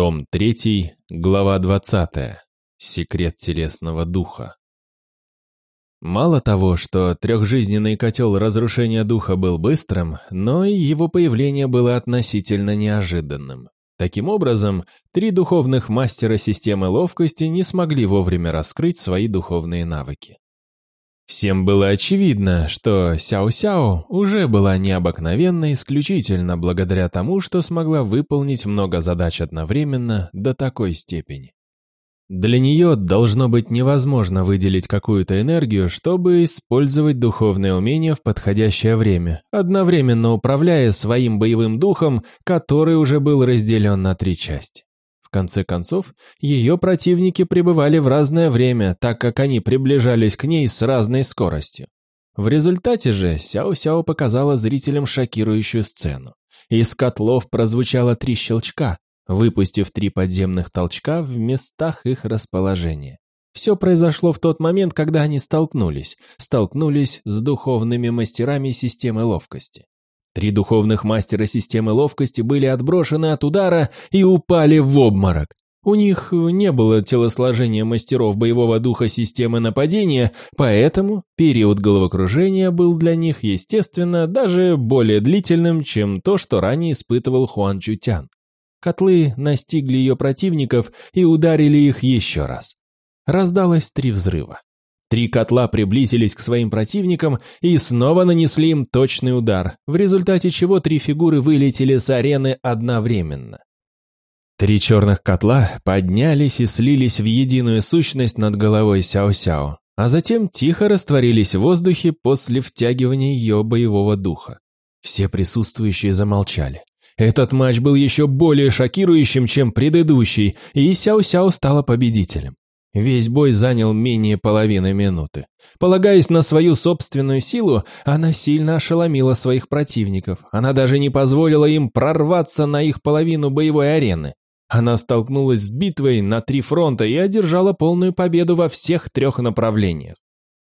Том 3, глава 20. Секрет телесного духа. Мало того, что трехжизненный котел разрушения духа был быстрым, но и его появление было относительно неожиданным. Таким образом, три духовных мастера системы ловкости не смогли вовремя раскрыть свои духовные навыки. Всем было очевидно, что Сяо-Сяо уже была необыкновенна исключительно благодаря тому, что смогла выполнить много задач одновременно до такой степени. Для нее должно быть невозможно выделить какую-то энергию, чтобы использовать духовные умения в подходящее время, одновременно управляя своим боевым духом, который уже был разделен на три части. В конце концов, ее противники пребывали в разное время, так как они приближались к ней с разной скоростью. В результате же Сяо-Сяо показала зрителям шокирующую сцену. Из котлов прозвучало три щелчка, выпустив три подземных толчка в местах их расположения. Все произошло в тот момент, когда они столкнулись, столкнулись с духовными мастерами системы ловкости. Три духовных мастера системы ловкости были отброшены от удара и упали в обморок. У них не было телосложения мастеров боевого духа системы нападения, поэтому период головокружения был для них, естественно, даже более длительным, чем то, что ранее испытывал Хуан Чутян. Котлы настигли ее противников и ударили их еще раз. Раздалось три взрыва. Три котла приблизились к своим противникам и снова нанесли им точный удар, в результате чего три фигуры вылетели с арены одновременно. Три черных котла поднялись и слились в единую сущность над головой Сяо-Сяо, а затем тихо растворились в воздухе после втягивания ее боевого духа. Все присутствующие замолчали. Этот матч был еще более шокирующим, чем предыдущий, и Сяо-Сяо стала победителем. Весь бой занял менее половины минуты. Полагаясь на свою собственную силу, она сильно ошеломила своих противников. Она даже не позволила им прорваться на их половину боевой арены. Она столкнулась с битвой на три фронта и одержала полную победу во всех трех направлениях.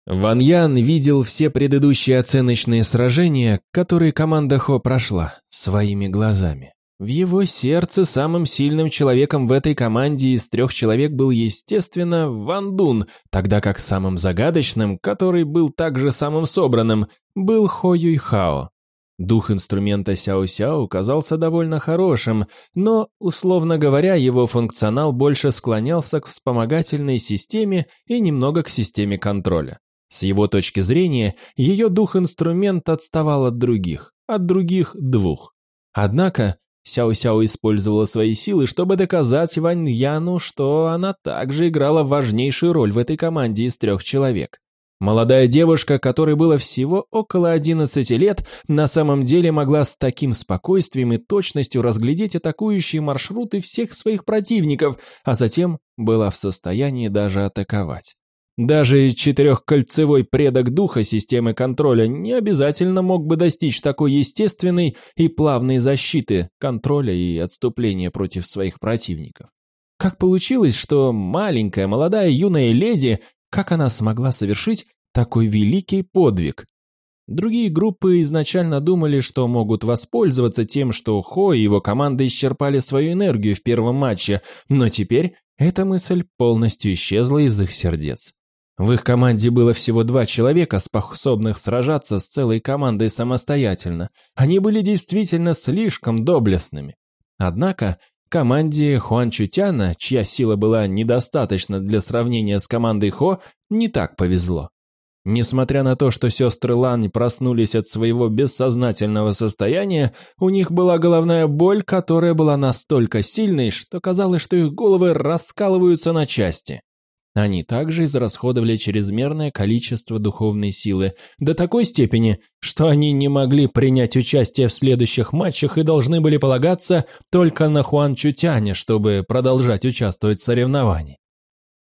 Ван Ян видел все предыдущие оценочные сражения, которые команда Хо прошла, своими глазами. В его сердце самым сильным человеком в этой команде из трех человек был, естественно, Ван Дун, тогда как самым загадочным, который был также самым собранным, был Хо Юй Хао. Дух инструмента Сяо-Сяо казался довольно хорошим, но, условно говоря, его функционал больше склонялся к вспомогательной системе и немного к системе контроля. С его точки зрения, ее дух-инструмент отставал от других, от других двух. Однако, Сяо-Сяо использовала свои силы, чтобы доказать Вань Яну, что она также играла важнейшую роль в этой команде из трех человек. Молодая девушка, которой было всего около 11 лет, на самом деле могла с таким спокойствием и точностью разглядеть атакующие маршруты всех своих противников, а затем была в состоянии даже атаковать. Даже четырехкольцевой предок духа системы контроля не обязательно мог бы достичь такой естественной и плавной защиты, контроля и отступления против своих противников. Как получилось, что маленькая молодая юная леди, как она смогла совершить такой великий подвиг? Другие группы изначально думали, что могут воспользоваться тем, что Хо и его команда исчерпали свою энергию в первом матче, но теперь эта мысль полностью исчезла из их сердец. В их команде было всего два человека, способных сражаться с целой командой самостоятельно. Они были действительно слишком доблестными. Однако, команде Хуан Чутяна, чья сила была недостаточна для сравнения с командой Хо, не так повезло. Несмотря на то, что сестры Лань проснулись от своего бессознательного состояния, у них была головная боль, которая была настолько сильной, что казалось, что их головы раскалываются на части. Они также израсходовали чрезмерное количество духовной силы до такой степени, что они не могли принять участие в следующих матчах и должны были полагаться только на Хуан Чутяня, чтобы продолжать участвовать в соревновании.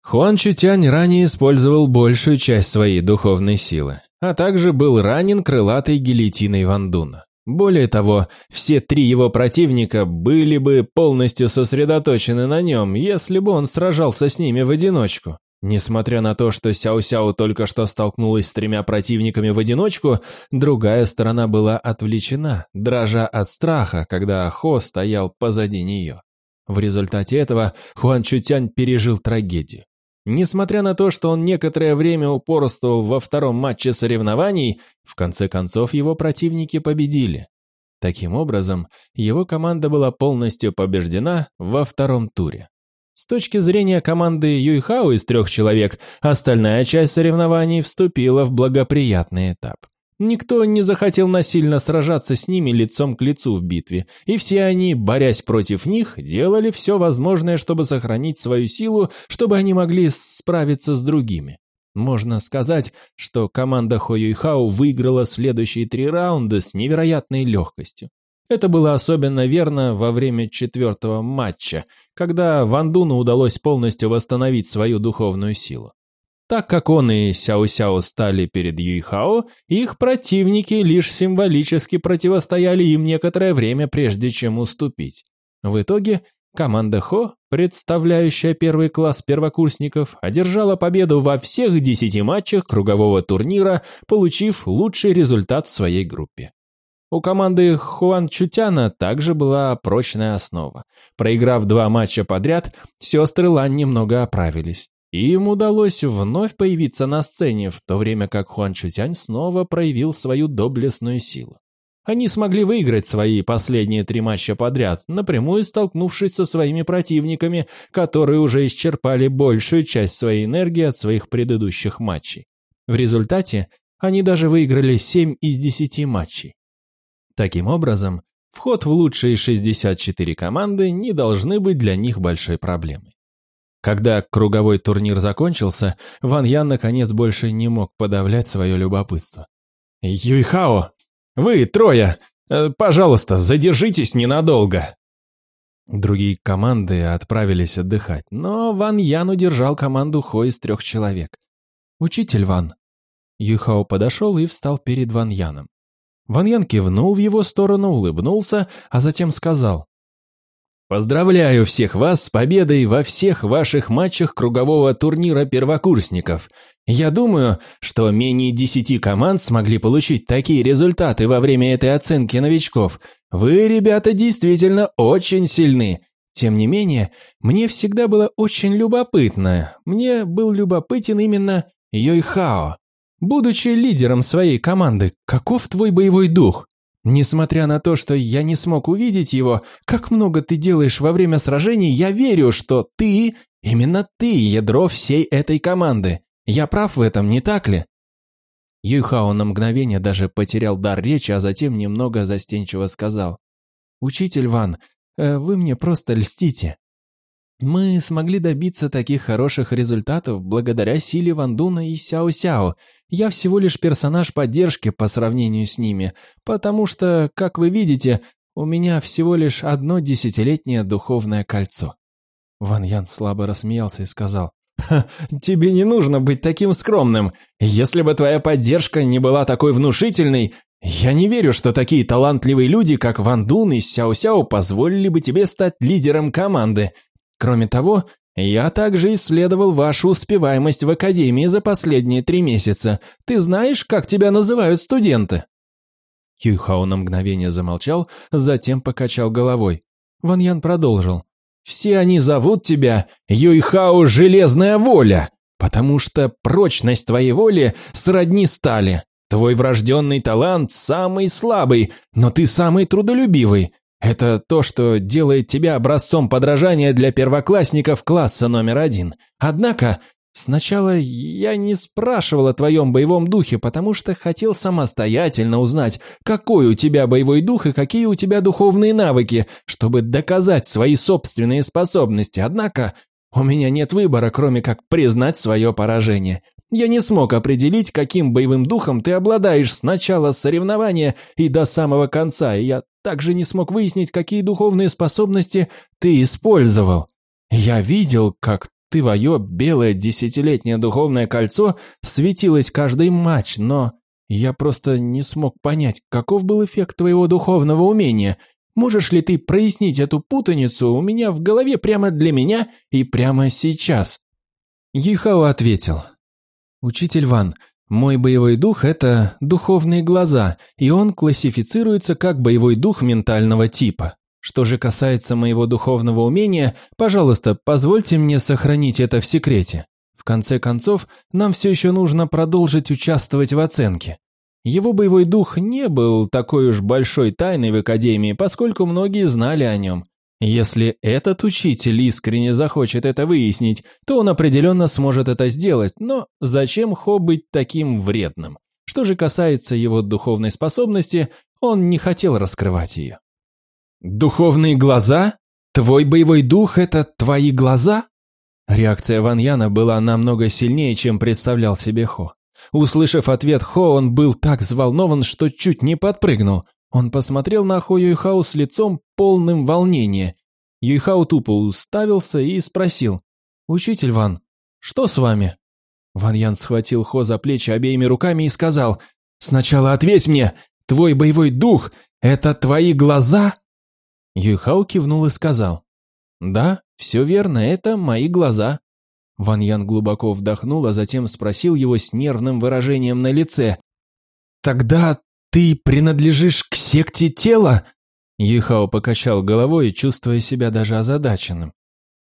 Хуан Чутянь ранее использовал большую часть своей духовной силы, а также был ранен крылатой гильотиной Вандуна. Более того, все три его противника были бы полностью сосредоточены на нем, если бы он сражался с ними в одиночку. Несмотря на то, что Сяо-Сяо только что столкнулась с тремя противниками в одиночку, другая сторона была отвлечена, дрожа от страха, когда Хо стоял позади нее. В результате этого Хуан Чутянь пережил трагедию. Несмотря на то, что он некоторое время упорствовал во втором матче соревнований, в конце концов его противники победили. Таким образом, его команда была полностью побеждена во втором туре. С точки зрения команды Юйхао из трех человек, остальная часть соревнований вступила в благоприятный этап. Никто не захотел насильно сражаться с ними лицом к лицу в битве, и все они, борясь против них, делали все возможное, чтобы сохранить свою силу, чтобы они могли справиться с другими. Можно сказать, что команда Хо Юйхао выиграла следующие три раунда с невероятной легкостью. Это было особенно верно во время четвертого матча, когда Ван Дуну удалось полностью восстановить свою духовную силу. Так как он и Сяо-Сяо стали перед Юйхао, их противники лишь символически противостояли им некоторое время, прежде чем уступить. В итоге команда Хо, представляющая первый класс первокурсников, одержала победу во всех десяти матчах кругового турнира, получив лучший результат в своей группе. У команды Хуан Чутяна также была прочная основа. Проиграв два матча подряд, сестры Лан немного оправились. И им удалось вновь появиться на сцене, в то время как Хуан Чутянь снова проявил свою доблестную силу. Они смогли выиграть свои последние три матча подряд, напрямую столкнувшись со своими противниками, которые уже исчерпали большую часть своей энергии от своих предыдущих матчей. В результате они даже выиграли 7 из 10 матчей. Таким образом, вход в лучшие 64 команды не должны быть для них большой проблемой. Когда круговой турнир закончился, Ван Ян наконец больше не мог подавлять свое любопытство. «Юйхао! Вы, трое! Э, пожалуйста, задержитесь ненадолго!» Другие команды отправились отдыхать, но Ван Ян удержал команду Хо из трех человек. «Учитель Ван!» Юйхао подошел и встал перед Ван Яном. Ван Ян кивнул в его сторону, улыбнулся, а затем сказал. Поздравляю всех вас с победой во всех ваших матчах кругового турнира первокурсников. Я думаю, что менее десяти команд смогли получить такие результаты во время этой оценки новичков. Вы, ребята, действительно очень сильны. Тем не менее, мне всегда было очень любопытно. Мне был любопытен именно Йойхао. Будучи лидером своей команды, каков твой боевой дух? Несмотря на то, что я не смог увидеть его, как много ты делаешь во время сражений, я верю, что ты, именно ты, ядро всей этой команды. Я прав в этом, не так ли?» Юйхао на мгновение даже потерял дар речи, а затем немного застенчиво сказал. «Учитель Ван, э, вы мне просто льстите. Мы смогли добиться таких хороших результатов благодаря силе Вандуна и Сяо-Сяо. Я всего лишь персонаж поддержки по сравнению с ними, потому что, как вы видите, у меня всего лишь одно десятилетнее духовное кольцо». Ван Ян слабо рассмеялся и сказал, «Тебе не нужно быть таким скромным. Если бы твоя поддержка не была такой внушительной, я не верю, что такие талантливые люди, как Ван Дун и Сяо Сяо, позволили бы тебе стать лидером команды. Кроме того, я также исследовал вашу успеваемость в академии за последние три месяца. Ты знаешь, как тебя называют студенты?» Юйхао на мгновение замолчал, затем покачал головой. Ван Ян продолжил. «Все они зовут тебя Юйхао Железная Воля, потому что прочность твоей воли сродни стали. Твой врожденный талант самый слабый, но ты самый трудолюбивый. Это то, что делает тебя образцом подражания для первоклассников класса номер один. Однако, сначала я не спрашивал о твоем боевом духе, потому что хотел самостоятельно узнать, какой у тебя боевой дух и какие у тебя духовные навыки, чтобы доказать свои собственные способности. Однако, у меня нет выбора, кроме как признать свое поражение. Я не смог определить, каким боевым духом ты обладаешь с начала соревнования и до самого конца, и я также не смог выяснить, какие духовные способности ты использовал. Я видел, как твое белое десятилетнее духовное кольцо светилось каждый матч, но я просто не смог понять, каков был эффект твоего духовного умения. Можешь ли ты прояснить эту путаницу у меня в голове прямо для меня и прямо сейчас?» Юхао ответил. «Учитель Ван, мой боевой дух – это духовные глаза, и он классифицируется как боевой дух ментального типа. Что же касается моего духовного умения, пожалуйста, позвольте мне сохранить это в секрете. В конце концов, нам все еще нужно продолжить участвовать в оценке. Его боевой дух не был такой уж большой тайной в Академии, поскольку многие знали о нем. Если этот учитель искренне захочет это выяснить, то он определенно сможет это сделать, но зачем Хо быть таким вредным? Что же касается его духовной способности, он не хотел раскрывать ее. «Духовные глаза? Твой боевой дух – это твои глаза?» Реакция Ван Яна была намного сильнее, чем представлял себе Хо. Услышав ответ Хо, он был так взволнован, что чуть не подпрыгнул. Он посмотрел на Хо Юйхао с лицом полным волнения. Юйхао тупо уставился и спросил. «Учитель Ван, что с вами?» Ван Ян схватил Хо за плечи обеими руками и сказал. «Сначала ответь мне, твой боевой дух – это твои глаза?» Юйхао кивнул и сказал. «Да, все верно, это мои глаза». Ван Ян глубоко вдохнул, а затем спросил его с нервным выражением на лице. «Тогда «Ты принадлежишь к секте тела?» Ехао покачал головой, чувствуя себя даже озадаченным.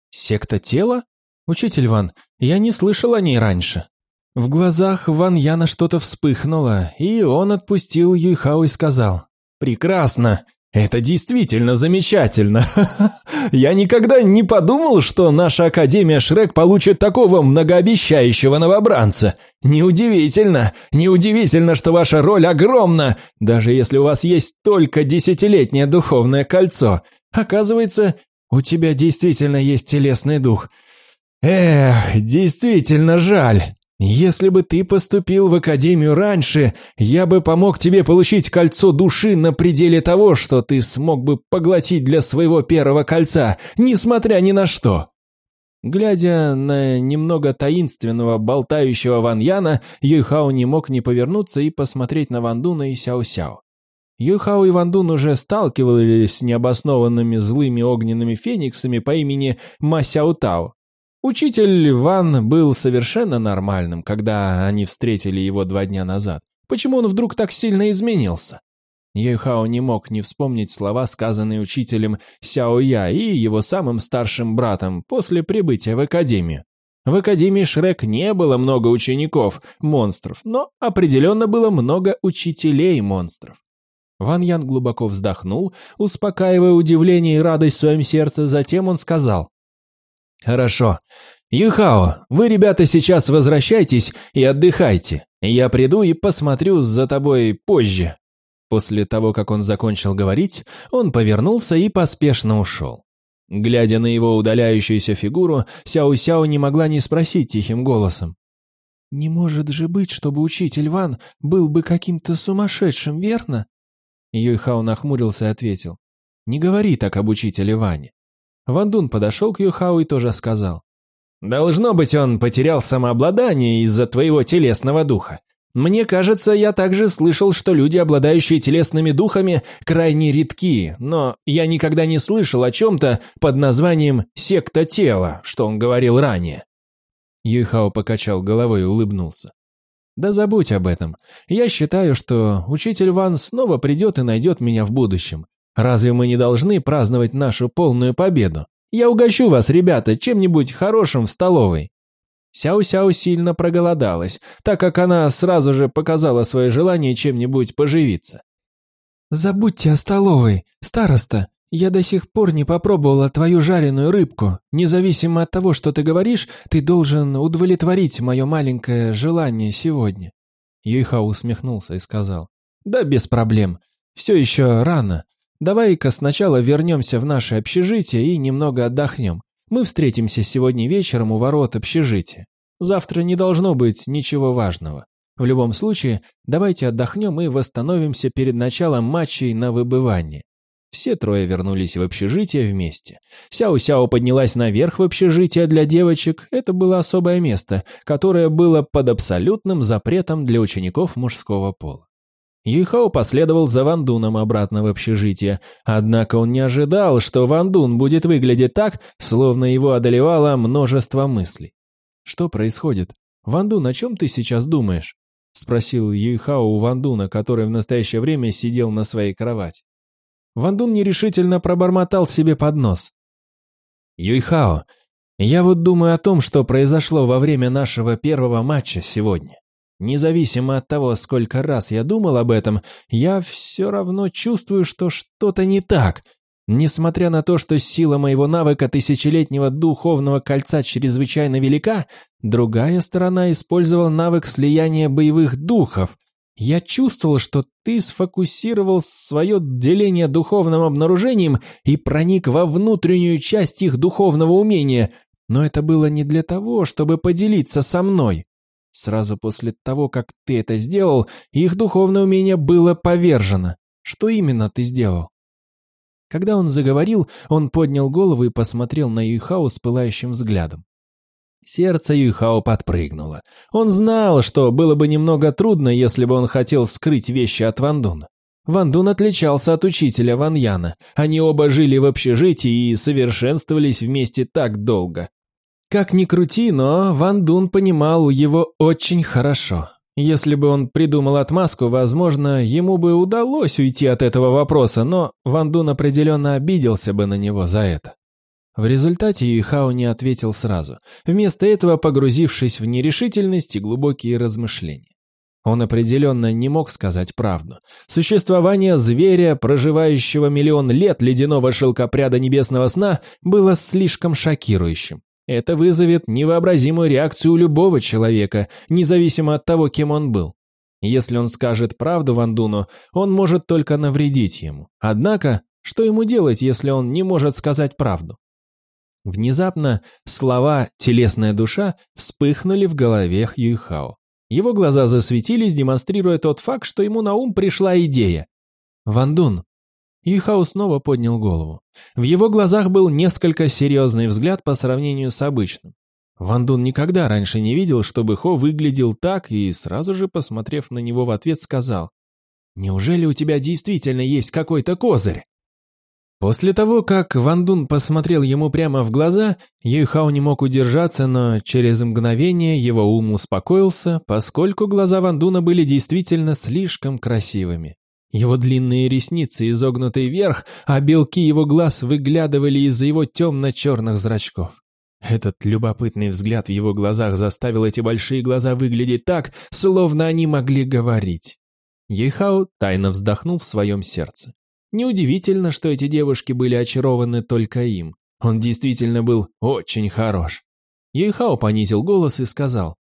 «Секта тела? Учитель Ван, я не слышал о ней раньше». В глазах Ван Яна что-то вспыхнуло, и он отпустил Юйхао и сказал. «Прекрасно! Это действительно замечательно. Я никогда не подумал, что наша Академия Шрек получит такого многообещающего новобранца. Неудивительно, неудивительно, что ваша роль огромна, даже если у вас есть только десятилетнее духовное кольцо. Оказывается, у тебя действительно есть телесный дух. Эх, действительно жаль. Если бы ты поступил в академию раньше, я бы помог тебе получить кольцо души на пределе того, что ты смог бы поглотить для своего первого кольца, несмотря ни на что». Глядя на немного таинственного болтающего Ван Яна, Юйхао не мог не повернуться и посмотреть на Ван Дуна и Сяо-Сяо. Юйхао и Ван Дун уже сталкивались с необоснованными злыми огненными фениксами по имени Ма Сяо Тао, Учитель Ван был совершенно нормальным, когда они встретили его два дня назад. Почему он вдруг так сильно изменился? Юйхао не мог не вспомнить слова, сказанные учителем Сяо Я и его самым старшим братом после прибытия в Академию. В Академии Шрек не было много учеников, монстров, но определенно было много учителей монстров. Ван Ян глубоко вздохнул, успокаивая удивление и радость в своем сердце, затем он сказал, «Хорошо. Юхао, вы, ребята, сейчас возвращайтесь и отдыхайте. Я приду и посмотрю за тобой позже». После того, как он закончил говорить, он повернулся и поспешно ушел. Глядя на его удаляющуюся фигуру, Сяо-Сяо не могла не спросить тихим голосом. «Не может же быть, чтобы учитель Ван был бы каким-то сумасшедшим, верно?» Юйхао нахмурился и ответил. «Не говори так об учителе Ване. Ван Дун подошел к Юхау и тоже сказал. «Должно быть, он потерял самообладание из-за твоего телесного духа. Мне кажется, я также слышал, что люди, обладающие телесными духами, крайне редки, но я никогда не слышал о чем-то под названием «секта тела», что он говорил ранее». Юйхао покачал головой и улыбнулся. «Да забудь об этом. Я считаю, что учитель Ван снова придет и найдет меня в будущем. Разве мы не должны праздновать нашу полную победу? Я угощу вас, ребята, чем-нибудь хорошим в столовой». Сяо-Сяо сильно проголодалась, так как она сразу же показала свое желание чем-нибудь поживиться. «Забудьте о столовой, староста. Я до сих пор не попробовала твою жареную рыбку. Независимо от того, что ты говоришь, ты должен удовлетворить мое маленькое желание сегодня». Юйхао усмехнулся и сказал. «Да без проблем. Все еще рано. Давай-ка сначала вернемся в наше общежитие и немного отдохнем. Мы встретимся сегодня вечером у ворот общежития. Завтра не должно быть ничего важного. В любом случае, давайте отдохнем и восстановимся перед началом матчей на выбывание. Все трое вернулись в общежитие вместе. Сяо-Сяо поднялась наверх в общежитие для девочек. Это было особое место, которое было под абсолютным запретом для учеников мужского пола. Юйхао последовал за Вандуном обратно в общежитие, однако он не ожидал, что Вандун будет выглядеть так, словно его одолевало множество мыслей. «Что происходит? Вандун, о чем ты сейчас думаешь?» — спросил Юйхао у Вандуна, который в настоящее время сидел на своей кровати. Вандун нерешительно пробормотал себе под нос. «Юйхао, я вот думаю о том, что произошло во время нашего первого матча сегодня. Независимо от того, сколько раз я думал об этом, я все равно чувствую, что что-то не так. Несмотря на то, что сила моего навыка тысячелетнего духовного кольца чрезвычайно велика, другая сторона использовала навык слияния боевых духов. Я чувствовал, что ты сфокусировал свое деление духовным обнаружением и проник во внутреннюю часть их духовного умения, но это было не для того, чтобы поделиться со мной. Сразу после того, как ты это сделал, их духовное умение было повержено. Что именно ты сделал? Когда он заговорил, он поднял голову и посмотрел на Юйхао с пылающим взглядом. Сердце Юйхао подпрыгнуло. Он знал, что было бы немного трудно, если бы он хотел скрыть вещи от Вандуна. Вандун отличался от учителя Ваньяна. Они оба жили в общежитии и совершенствовались вместе так долго. Как ни крути, но Ван Дун понимал его очень хорошо. Если бы он придумал отмазку, возможно, ему бы удалось уйти от этого вопроса, но Ван Дун определенно обиделся бы на него за это. В результате Юйхао не ответил сразу, вместо этого погрузившись в нерешительность и глубокие размышления. Он определенно не мог сказать правду. Существование зверя, проживающего миллион лет ледяного шелкопряда небесного сна, было слишком шокирующим. Это вызовет невообразимую реакцию любого человека, независимо от того, кем он был. Если он скажет правду Вандуну, он может только навредить ему. Однако, что ему делать, если он не может сказать правду? Внезапно слова «телесная душа» вспыхнули в голове Юйхао. Его глаза засветились, демонстрируя тот факт, что ему на ум пришла идея. «Вандун, Юхау снова поднял голову. В его глазах был несколько серьезный взгляд по сравнению с обычным. Ван Дун никогда раньше не видел, чтобы Хо выглядел так, и сразу же, посмотрев на него в ответ, сказал, «Неужели у тебя действительно есть какой-то козырь?» После того, как Ван Дун посмотрел ему прямо в глаза, Юйхао не мог удержаться, но через мгновение его ум успокоился, поскольку глаза Ван Дуна были действительно слишком красивыми. Его длинные ресницы изогнуты вверх, а белки его глаз выглядывали из-за его темно-черных зрачков. Этот любопытный взгляд в его глазах заставил эти большие глаза выглядеть так, словно они могли говорить. Ейхао тайно вздохнул в своем сердце. Неудивительно, что эти девушки были очарованы только им. Он действительно был очень хорош. Ейхао понизил голос и сказал.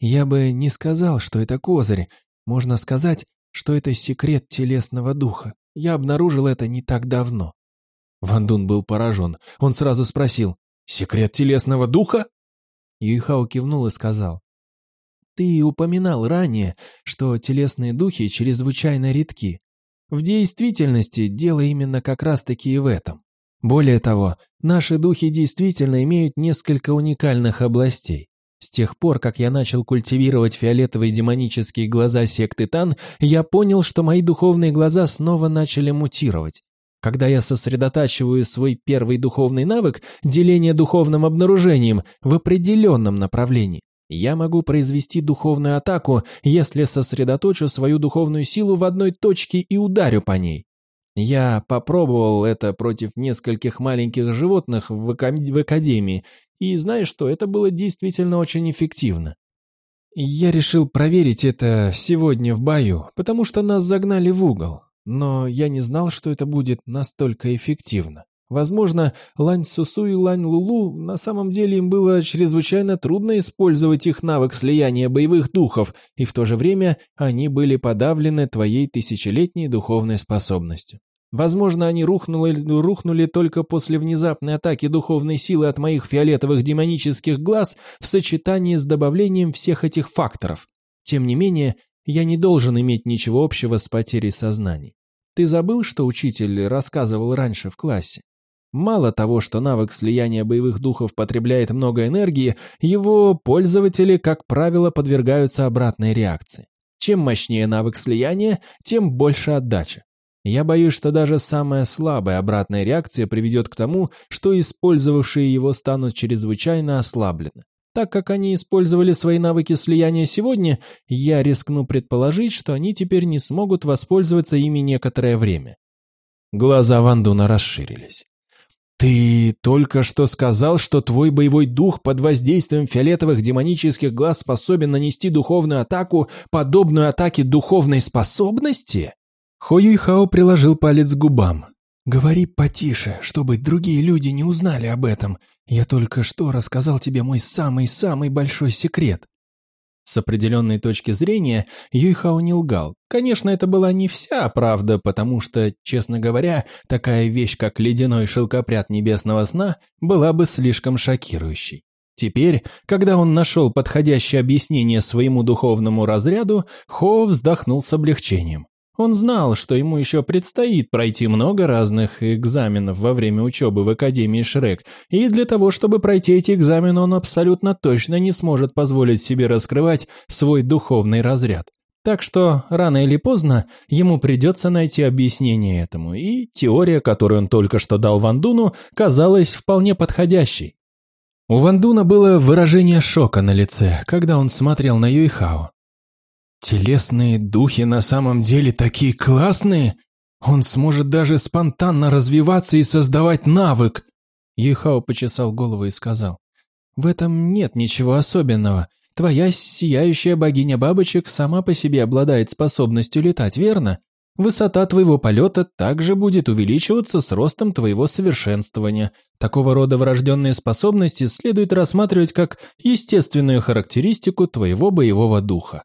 «Я бы не сказал, что это козырь. Можно сказать, что это секрет телесного духа. Я обнаружил это не так давно. Ван Дун был поражен. Он сразу спросил, «Секрет телесного духа?» Юйхао кивнул и сказал, «Ты упоминал ранее, что телесные духи чрезвычайно редки. В действительности дело именно как раз-таки и в этом. Более того, наши духи действительно имеют несколько уникальных областей. С тех пор, как я начал культивировать фиолетовые демонические глаза секты Тан, я понял, что мои духовные глаза снова начали мутировать. Когда я сосредотачиваю свой первый духовный навык, деление духовным обнаружением, в определенном направлении, я могу произвести духовную атаку, если сосредоточу свою духовную силу в одной точке и ударю по ней. Я попробовал это против нескольких маленьких животных в, академии, и знаешь что, это было действительно очень эффективно. Я решил проверить это сегодня в бою, потому что нас загнали в угол, но я не знал, что это будет настолько эффективно. Возможно, Лань Сусу и Лань Лулу на самом деле им было чрезвычайно трудно использовать их навык слияния боевых духов, и в то же время они были подавлены твоей тысячелетней духовной способностью. Возможно, они рухнули, рухнули только после внезапной атаки духовной силы от моих фиолетовых демонических глаз в сочетании с добавлением всех этих факторов. Тем не менее, я не должен иметь ничего общего с потерей сознания. Ты забыл, что учитель рассказывал раньше в классе? Мало того, что навык слияния боевых духов потребляет много энергии, его пользователи, как правило, подвергаются обратной реакции. Чем мощнее навык слияния, тем больше отдача. Я боюсь, что даже самая слабая обратная реакция приведет к тому, что использовавшие его станут чрезвычайно ослаблены. Так как они использовали свои навыки слияния сегодня, я рискну предположить, что они теперь не смогут воспользоваться ими некоторое время. Глаза Вандуна расширились. «Ты только что сказал, что твой боевой дух под воздействием фиолетовых демонических глаз способен нанести духовную атаку, подобную атаке духовной способности?» Хо Юйхао приложил палец к губам. «Говори потише, чтобы другие люди не узнали об этом. Я только что рассказал тебе мой самый-самый большой секрет». С определенной точки зрения Юйхао не лгал. Конечно, это была не вся правда, потому что, честно говоря, такая вещь, как ледяной шелкопряд небесного сна, была бы слишком шокирующей. Теперь, когда он нашел подходящее объяснение своему духовному разряду, Хо вздохнул с облегчением. Он знал, что ему еще предстоит пройти много разных экзаменов во время учебы в Академии Шрек, и для того, чтобы пройти эти экзамены, он абсолютно точно не сможет позволить себе раскрывать свой духовный разряд. Так что рано или поздно ему придется найти объяснение этому, и теория, которую он только что дал Вандуну, казалась вполне подходящей. У Вандуна было выражение шока на лице, когда он смотрел на Юйхао. Телесные духи на самом деле такие классные. Он сможет даже спонтанно развиваться и создавать навык. Юхао почесал голову и сказал. В этом нет ничего особенного. Твоя сияющая богиня бабочек сама по себе обладает способностью летать, верно? Высота твоего полета также будет увеличиваться с ростом твоего совершенствования. Такого рода врожденные способности следует рассматривать как естественную характеристику твоего боевого духа.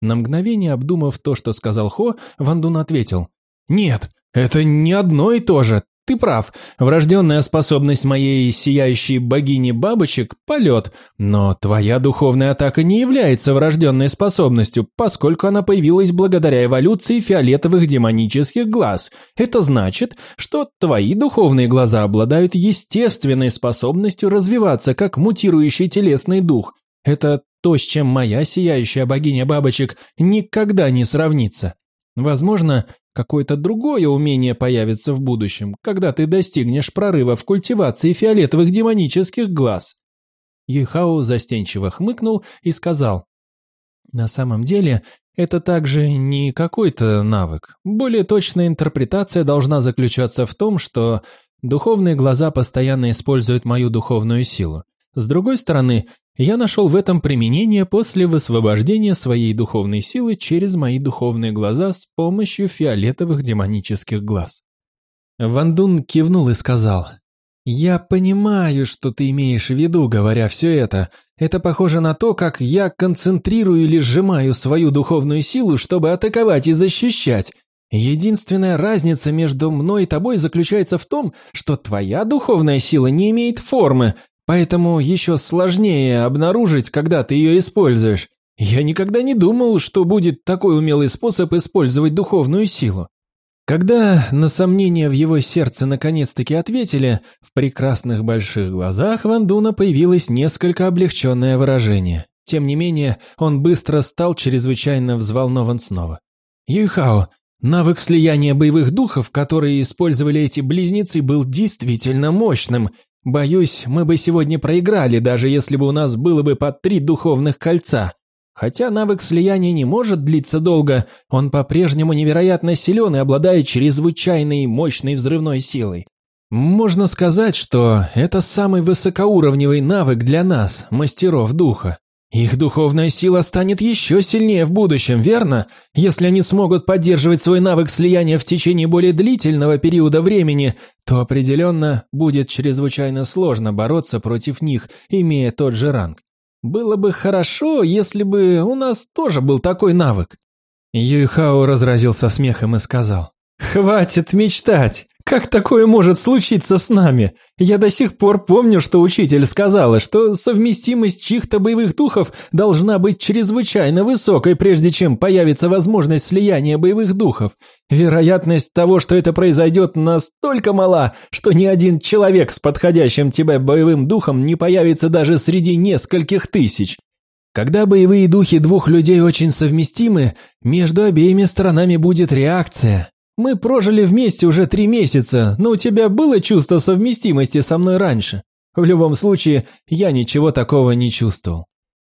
На мгновение обдумав то, что сказал Хо, Ван Дун ответил. «Нет, это не одно и то же. Ты прав. Врожденная способность моей сияющей богини бабочек – полет. Но твоя духовная атака не является врожденной способностью, поскольку она появилась благодаря эволюции фиолетовых демонических глаз. Это значит, что твои духовные глаза обладают естественной способностью развиваться как мутирующий телесный дух. Это то, с чем моя сияющая богиня бабочек никогда не сравнится. Возможно, какое-то другое умение появится в будущем, когда ты достигнешь прорыва в культивации фиолетовых демонических глаз. Юйхао застенчиво хмыкнул и сказал, «На самом деле, это также не какой-то навык. Более точная интерпретация должна заключаться в том, что духовные глаза постоянно используют мою духовную силу. С другой стороны, я нашел в этом применение после высвобождения своей духовной силы через мои духовные глаза с помощью фиолетовых демонических глаз. Вандун кивнул и сказал, «Я понимаю, что ты имеешь в виду, говоря все это. Это похоже на то, как я концентрирую или сжимаю свою духовную силу, чтобы атаковать и защищать. Единственная разница между мной и тобой заключается в том, что твоя духовная сила не имеет формы, Поэтому еще сложнее обнаружить, когда ты ее используешь. Я никогда не думал, что будет такой умелый способ использовать духовную силу. Когда на сомнения в его сердце наконец-таки ответили, в прекрасных больших глазах Вандуна появилось несколько облегченное выражение. Тем не менее, он быстро стал чрезвычайно взволнован снова. «Юйхао, навык слияния боевых духов, который использовали эти близнецы, был действительно мощным, Боюсь, мы бы сегодня проиграли, даже если бы у нас было бы по три духовных кольца. Хотя навык слияния не может длиться долго, он по-прежнему невероятно силен и обладает чрезвычайной мощной взрывной силой. Можно сказать, что это самый высокоуровневый навык для нас, мастеров духа. Их духовная сила станет еще сильнее в будущем, верно? Если они смогут поддерживать свой навык слияния в течение более длительного периода времени, то определенно будет чрезвычайно сложно бороться против них, имея тот же ранг. Было бы хорошо, если бы у нас тоже был такой навык. Юйхао разразился смехом и сказал. «Хватит мечтать! Как такое может случиться с нами? Я до сих пор помню, что учитель сказала, что совместимость чьих-то боевых духов должна быть чрезвычайно высокой, прежде чем появится возможность слияния боевых духов. Вероятность того, что это произойдет, настолько мала, что ни один человек с подходящим тебе боевым духом не появится даже среди нескольких тысяч. Когда боевые духи двух людей очень совместимы, между обеими сторонами будет реакция, мы прожили вместе уже три месяца, но у тебя было чувство совместимости со мной раньше. В любом случае, я ничего такого не чувствовал.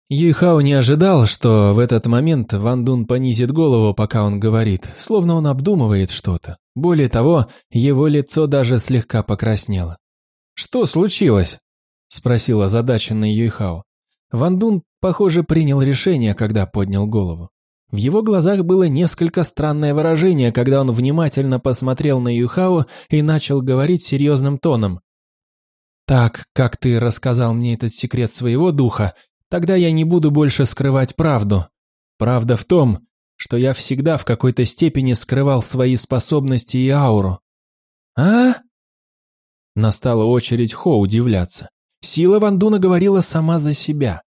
Юйхао не ожидал, что в этот момент Ван Дун понизит голову, пока он говорит, словно он обдумывает что-то. Более того, его лицо даже слегка покраснело. «Что случилось?» – спросил озадаченный Юйхао. Ван Дун, похоже, принял решение, когда поднял голову. В его глазах было несколько странное выражение, когда он внимательно посмотрел на Юйхао и начал говорить серьезным тоном. «Так, как ты рассказал мне этот секрет своего духа, Тогда я не буду больше скрывать правду. Правда в том, что я всегда в какой-то степени скрывал свои способности и ауру. А? Настала очередь Хо удивляться. Сила Вандуна говорила сама за себя.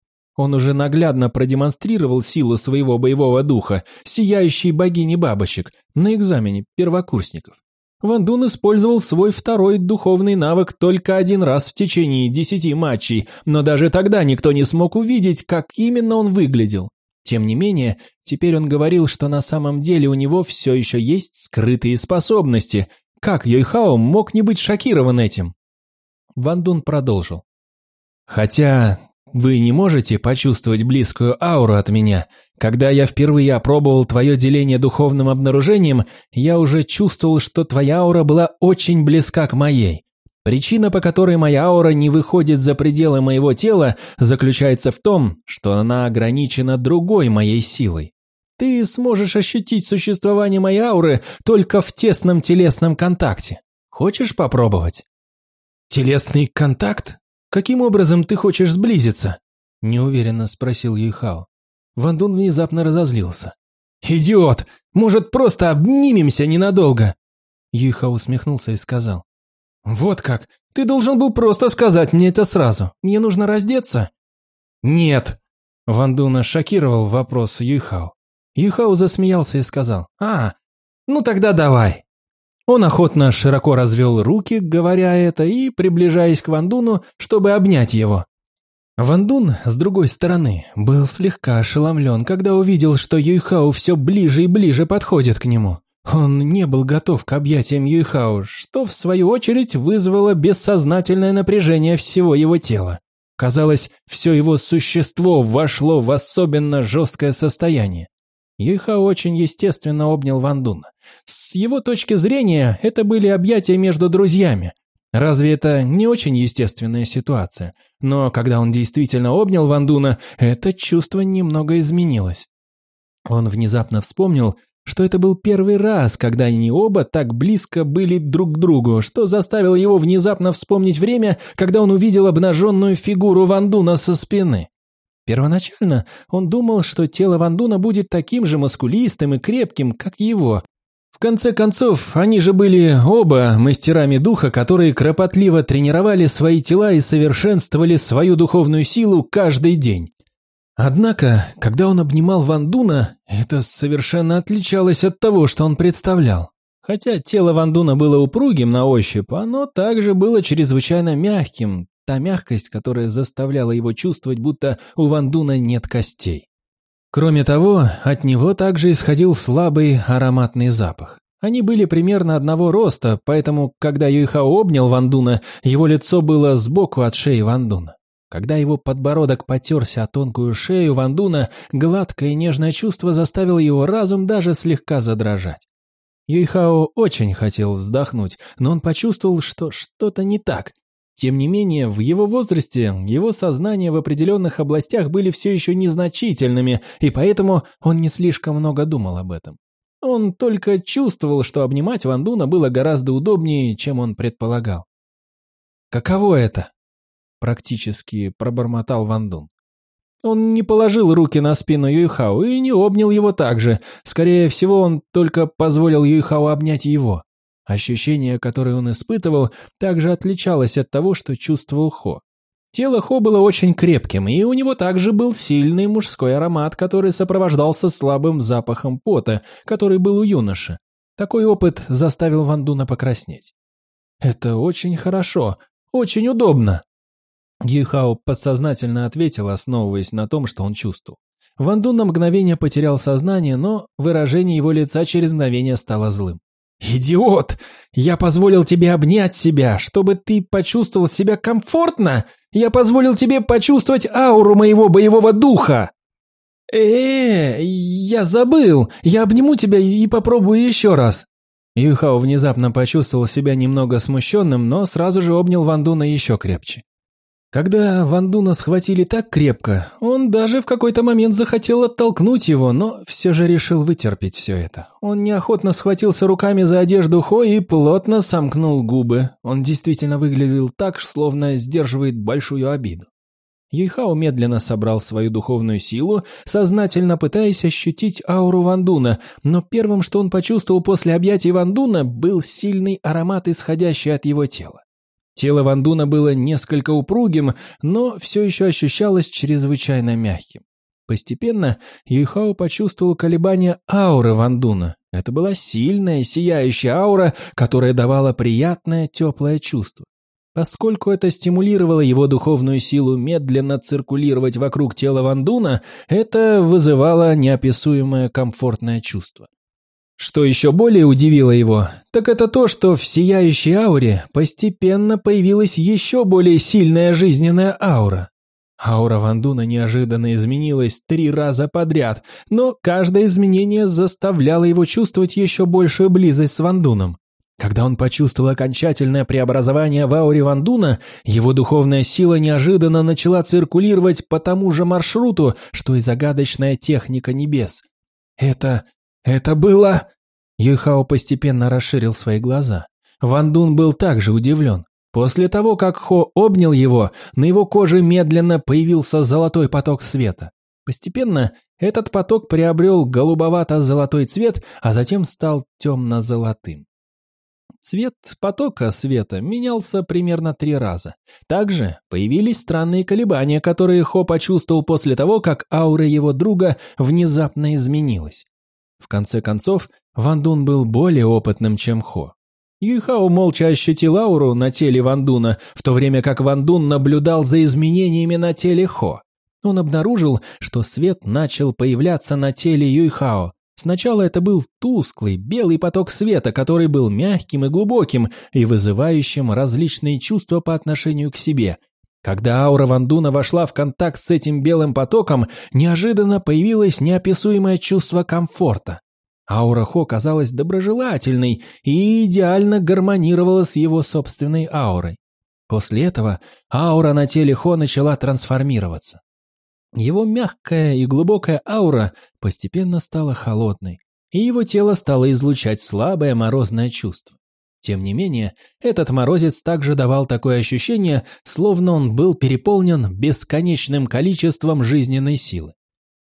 Он уже наглядно продемонстрировал силу своего боевого духа, сияющей богини бабочек, на экзамене первокурсников. Ван Дун использовал свой второй духовный навык только один раз в течение десяти матчей, но даже тогда никто не смог увидеть, как именно он выглядел. Тем не менее, теперь он говорил, что на самом деле у него все еще есть скрытые способности. Как Йойхао мог не быть шокирован этим? Ван Дун продолжил. «Хотя вы не можете почувствовать близкую ауру от меня, когда я впервые опробовал твое деление духовным обнаружением, я уже чувствовал, что твоя аура была очень близка к моей. Причина, по которой моя аура не выходит за пределы моего тела, заключается в том, что она ограничена другой моей силой. Ты сможешь ощутить существование моей ауры только в тесном телесном контакте. Хочешь попробовать? Телесный контакт? Каким образом ты хочешь сблизиться? Неуверенно спросил Юйхао. Ван Дун внезапно разозлился. «Идиот! Может, просто обнимемся ненадолго?» Юйха усмехнулся и сказал. «Вот как! Ты должен был просто сказать мне это сразу. Мне нужно раздеться?» «Нет!» Ван Дуна шокировал вопрос Юйхао. Юйхао засмеялся и сказал. «А, ну тогда давай!» Он охотно широко развел руки, говоря это, и приближаясь к Вандуну, чтобы обнять его. Ван Дун, с другой стороны, был слегка ошеломлен, когда увидел, что Юйхао все ближе и ближе подходит к нему. Он не был готов к объятиям Юйхао, что в свою очередь вызвало бессознательное напряжение всего его тела. Казалось, все его существо вошло в особенно жесткое состояние. Юйхао очень естественно обнял Ван Дуна. С его точки зрения, это были объятия между друзьями, Разве это не очень естественная ситуация? Но когда он действительно обнял Вандуна, это чувство немного изменилось. Он внезапно вспомнил, что это был первый раз, когда они оба так близко были друг к другу, что заставило его внезапно вспомнить время, когда он увидел обнаженную фигуру Вандуна со спины. Первоначально он думал, что тело Вандуна будет таким же мускулистым и крепким, как его, конце концов, они же были оба мастерами духа, которые кропотливо тренировали свои тела и совершенствовали свою духовную силу каждый день. Однако, когда он обнимал Ван Дуна, это совершенно отличалось от того, что он представлял. Хотя тело Ван Дуна было упругим на ощупь, оно также было чрезвычайно мягким, та мягкость, которая заставляла его чувствовать, будто у Ван Дуна нет костей. Кроме того, от него также исходил слабый ароматный запах. Они были примерно одного роста, поэтому, когда Юйхао обнял Вандуна, его лицо было сбоку от шеи Вандуна. Когда его подбородок потерся о тонкую шею Вандуна, гладкое и нежное чувство заставило его разум даже слегка задрожать. Юйхао очень хотел вздохнуть, но он почувствовал, что что-то не так, тем не менее, в его возрасте его сознание в определенных областях были все еще незначительными, и поэтому он не слишком много думал об этом. Он только чувствовал, что обнимать Вандуна было гораздо удобнее, чем он предполагал. «Каково это?» – практически пробормотал Вандун. Он не положил руки на спину Юйхао и не обнял его так же. Скорее всего, он только позволил Юйхао обнять его. Ощущение, которое он испытывал, также отличалось от того, что чувствовал Хо. Тело Хо было очень крепким, и у него также был сильный мужской аромат, который сопровождался слабым запахом пота, который был у юноши. Такой опыт заставил Ван Дуна покраснеть. «Это очень хорошо, очень удобно», Юйхао подсознательно ответил, основываясь на том, что он чувствовал. Ван Дун на мгновение потерял сознание, но выражение его лица через мгновение стало злым. «Идиот! Я позволил тебе обнять себя, чтобы ты почувствовал себя комфортно! Я позволил тебе почувствовать ауру моего боевого духа!» «Э, -э я забыл! Я обниму тебя и попробую еще раз!» Юхао внезапно почувствовал себя немного смущенным, но сразу же обнял Вандуна еще крепче. Когда Вандуна схватили так крепко, он даже в какой-то момент захотел оттолкнуть его, но все же решил вытерпеть все это. Он неохотно схватился руками за одежду Хо и плотно сомкнул губы. Он действительно выглядел так, словно сдерживает большую обиду. Юйхао медленно собрал свою духовную силу, сознательно пытаясь ощутить ауру Вандуна, но первым, что он почувствовал после объятий Вандуна, был сильный аромат, исходящий от его тела. Тело Вандуна было несколько упругим, но все еще ощущалось чрезвычайно мягким. Постепенно Юйхао почувствовал колебания ауры Вандуна. Это была сильная, сияющая аура, которая давала приятное, теплое чувство. Поскольку это стимулировало его духовную силу медленно циркулировать вокруг тела Вандуна, это вызывало неописуемое комфортное чувство. Что еще более удивило его, так это то, что в сияющей ауре постепенно появилась еще более сильная жизненная аура. Аура Вандуна неожиданно изменилась три раза подряд, но каждое изменение заставляло его чувствовать еще большую близость с Вандуном. Когда он почувствовал окончательное преобразование в ауре Вандуна, его духовная сила неожиданно начала циркулировать по тому же маршруту, что и загадочная техника небес. Это «Это было...» Юйхао постепенно расширил свои глаза. Ван Дун был также удивлен. После того, как Хо обнял его, на его коже медленно появился золотой поток света. Постепенно этот поток приобрел голубовато-золотой цвет, а затем стал темно-золотым. Цвет потока света менялся примерно три раза. Также появились странные колебания, которые Хо почувствовал после того, как аура его друга внезапно изменилась. В конце концов, Ван Дун был более опытным, чем Хо. Юйхао молча ощутил ауру на теле Ван Дуна, в то время как Ван Дун наблюдал за изменениями на теле Хо. Он обнаружил, что свет начал появляться на теле Юйхао. Сначала это был тусклый, белый поток света, который был мягким и глубоким и вызывающим различные чувства по отношению к себе – когда аура Вандуна вошла в контакт с этим белым потоком, неожиданно появилось неописуемое чувство комфорта. Аура Хо казалась доброжелательной и идеально гармонировала с его собственной аурой. После этого аура на теле Хо начала трансформироваться. Его мягкая и глубокая аура постепенно стала холодной, и его тело стало излучать слабое морозное чувство. Тем не менее, этот морозец также давал такое ощущение, словно он был переполнен бесконечным количеством жизненной силы.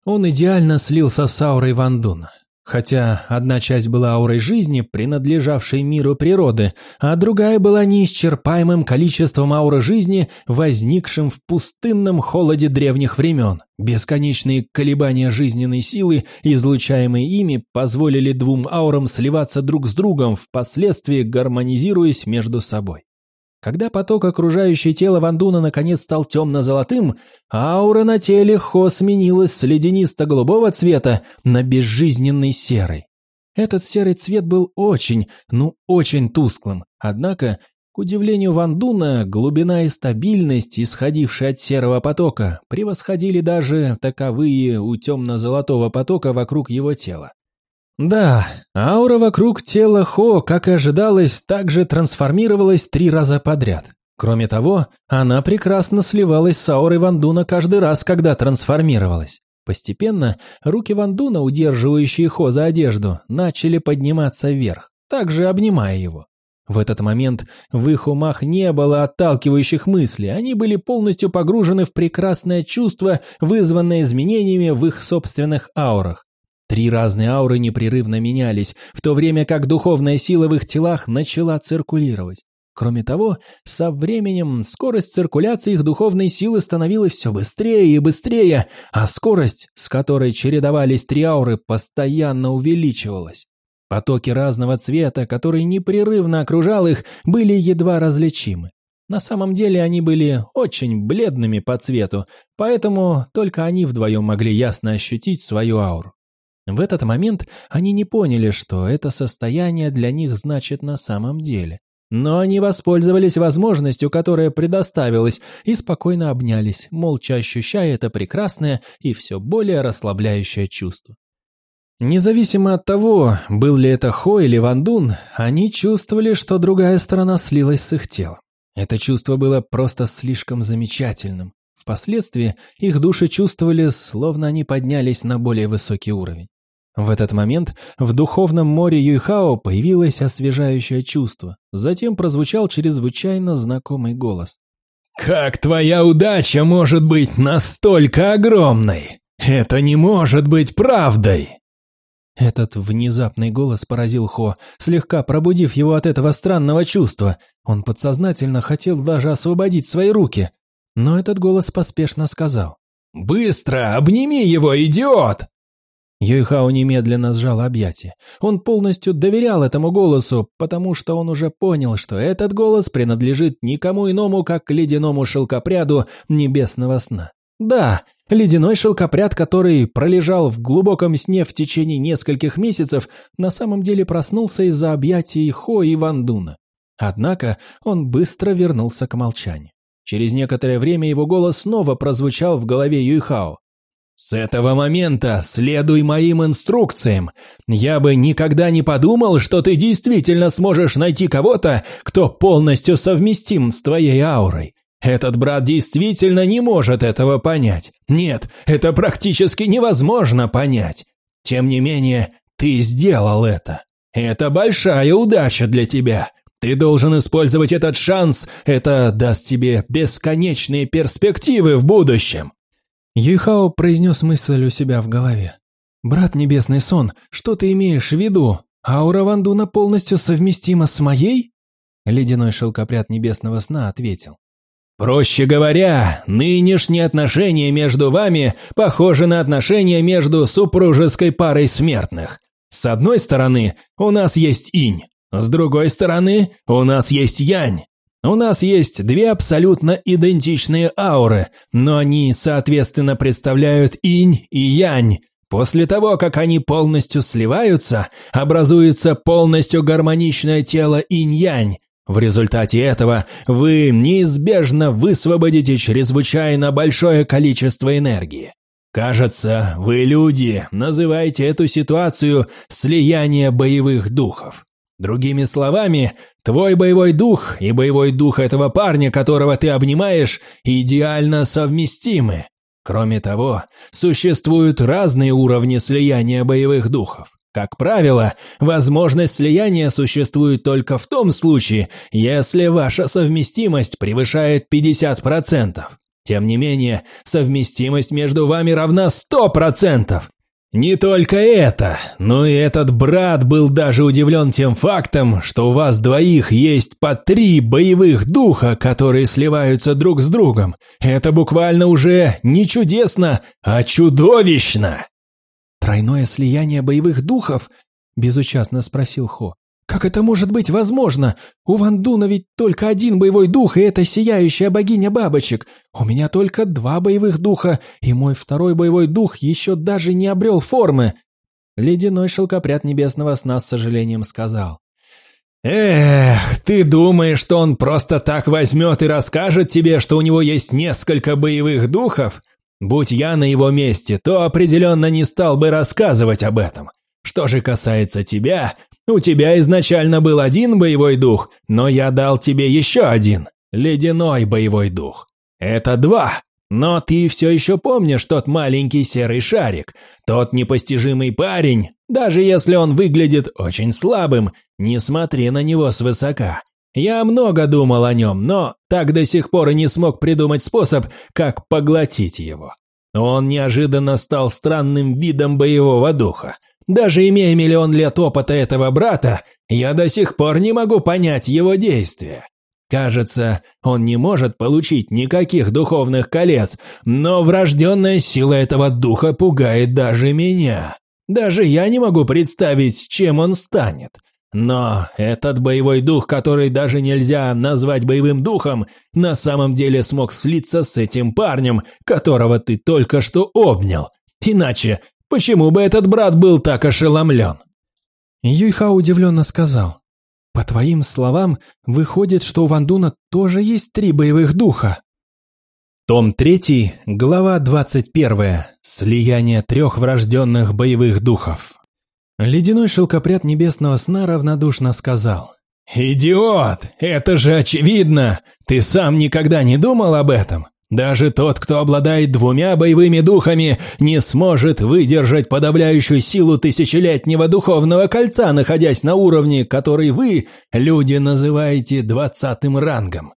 Он идеально слился с аурой Вандуна. Хотя одна часть была аурой жизни, принадлежавшей миру природы, а другая была неисчерпаемым количеством ауры жизни, возникшим в пустынном холоде древних времен. Бесконечные колебания жизненной силы, излучаемые ими, позволили двум аурам сливаться друг с другом, впоследствии гармонизируясь между собой. Когда поток, окружающий тело Вандуна, наконец стал темно-золотым, аура на теле Хо сменилась с леденисто-голубого цвета на безжизненный серый. Этот серый цвет был очень, ну очень тусклым, однако, к удивлению Вандуна, глубина и стабильность, исходившие от серого потока, превосходили даже таковые у темно-золотого потока вокруг его тела. Да, аура вокруг тела Хо, как и ожидалось, также трансформировалась три раза подряд. Кроме того, она прекрасно сливалась с аурой Вандуна каждый раз, когда трансформировалась. Постепенно руки Вандуна, удерживающие Хо за одежду, начали подниматься вверх, также обнимая его. В этот момент в их умах не было отталкивающих мыслей, они были полностью погружены в прекрасное чувство, вызванное изменениями в их собственных аурах. Три разные ауры непрерывно менялись, в то время как духовная сила в их телах начала циркулировать. Кроме того, со временем скорость циркуляции их духовной силы становилась все быстрее и быстрее, а скорость, с которой чередовались три ауры, постоянно увеличивалась. Потоки разного цвета, которые непрерывно окружал их, были едва различимы. На самом деле они были очень бледными по цвету, поэтому только они вдвоем могли ясно ощутить свою ауру. В этот момент они не поняли, что это состояние для них значит на самом деле. Но они воспользовались возможностью, которая предоставилась, и спокойно обнялись, молча ощущая это прекрасное и все более расслабляющее чувство. Независимо от того, был ли это Хо или Вандун, они чувствовали, что другая сторона слилась с их телом. Это чувство было просто слишком замечательным. Впоследствии их души чувствовали, словно они поднялись на более высокий уровень. В этот момент в духовном море Юйхао появилось освежающее чувство. Затем прозвучал чрезвычайно знакомый голос. «Как твоя удача может быть настолько огромной? Это не может быть правдой!» Этот внезапный голос поразил Хо, слегка пробудив его от этого странного чувства. Он подсознательно хотел даже освободить свои руки. Но этот голос поспешно сказал. «Быстро! Обними его, идиот!» Юйхао немедленно сжал объятия. Он полностью доверял этому голосу, потому что он уже понял, что этот голос принадлежит никому иному, как ледяному шелкопряду небесного сна. Да, ледяной шелкопряд, который пролежал в глубоком сне в течение нескольких месяцев, на самом деле проснулся из-за объятий Хо и Вандуна. Однако он быстро вернулся к молчанию. Через некоторое время его голос снова прозвучал в голове Юйхао. «С этого момента следуй моим инструкциям. Я бы никогда не подумал, что ты действительно сможешь найти кого-то, кто полностью совместим с твоей аурой. Этот брат действительно не может этого понять. Нет, это практически невозможно понять. Тем не менее, ты сделал это. Это большая удача для тебя. Ты должен использовать этот шанс, это даст тебе бесконечные перспективы в будущем. Юйхао произнес мысль у себя в голове. «Брат Небесный Сон, что ты имеешь в виду? Аура Вандуна полностью совместима с моей?» Ледяной шелкопряд Небесного Сна ответил. «Проще говоря, нынешние отношения между вами похожи на отношения между супружеской парой смертных. С одной стороны, у нас есть инь, с другой стороны, у нас есть янь. У нас есть две абсолютно идентичные ауры, но они, соответственно, представляют инь и янь. После того, как они полностью сливаются, образуется полностью гармоничное тело инь-янь. В результате этого вы неизбежно высвободите чрезвычайно большое количество энергии. Кажется, вы, люди, называете эту ситуацию «слияние боевых духов». Другими словами, твой боевой дух и боевой дух этого парня, которого ты обнимаешь, идеально совместимы. Кроме того, существуют разные уровни слияния боевых духов. Как правило, возможность слияния существует только в том случае, если ваша совместимость превышает 50%. Тем не менее, совместимость между вами равна 100%. Не только это, но и этот брат был даже удивлен тем фактом, что у вас двоих есть по три боевых духа, которые сливаются друг с другом. Это буквально уже не чудесно, а чудовищно. «Тройное слияние боевых духов?» – безучастно спросил Хо. Как это может быть возможно? У Вандуна ведь только один боевой дух, и это сияющая богиня бабочек. У меня только два боевых духа, и мой второй боевой дух еще даже не обрел формы. Ледяной шелкопряд небесного сна с сожалением сказал. «Эх, ты думаешь, что он просто так возьмет и расскажет тебе, что у него есть несколько боевых духов? Будь я на его месте, то определенно не стал бы рассказывать об этом. Что же касается тебя, у тебя изначально был один боевой дух, но я дал тебе еще один, ледяной боевой дух. Это два. Но ты все еще помнишь тот маленький серый шарик, тот непостижимый парень, даже если он выглядит очень слабым, не смотри на него свысока. Я много думал о нем, но так до сих пор и не смог придумать способ, как поглотить его. Он неожиданно стал странным видом боевого духа. Даже имея миллион лет опыта этого брата, я до сих пор не могу понять его действия. Кажется, он не может получить никаких духовных колец, но врожденная сила этого духа пугает даже меня. Даже я не могу представить, чем он станет. Но этот боевой дух, который даже нельзя назвать боевым духом, на самом деле смог слиться с этим парнем, которого ты только что обнял. Иначе Почему бы этот брат был так ошеломлен?» Юйха удивленно сказал. По твоим словам, выходит, что у Вандуна тоже есть три боевых духа. Том 3, глава 21. Слияние трех врожденных боевых духов. Ледяной шелкопряд небесного сна равнодушно сказал. «Идиот! Это же очевидно! Ты сам никогда не думал об этом? Даже тот, кто обладает двумя боевыми духами, не сможет выдержать подавляющую силу тысячелетнего духовного кольца, находясь на уровне, который вы, люди, называете двадцатым рангом.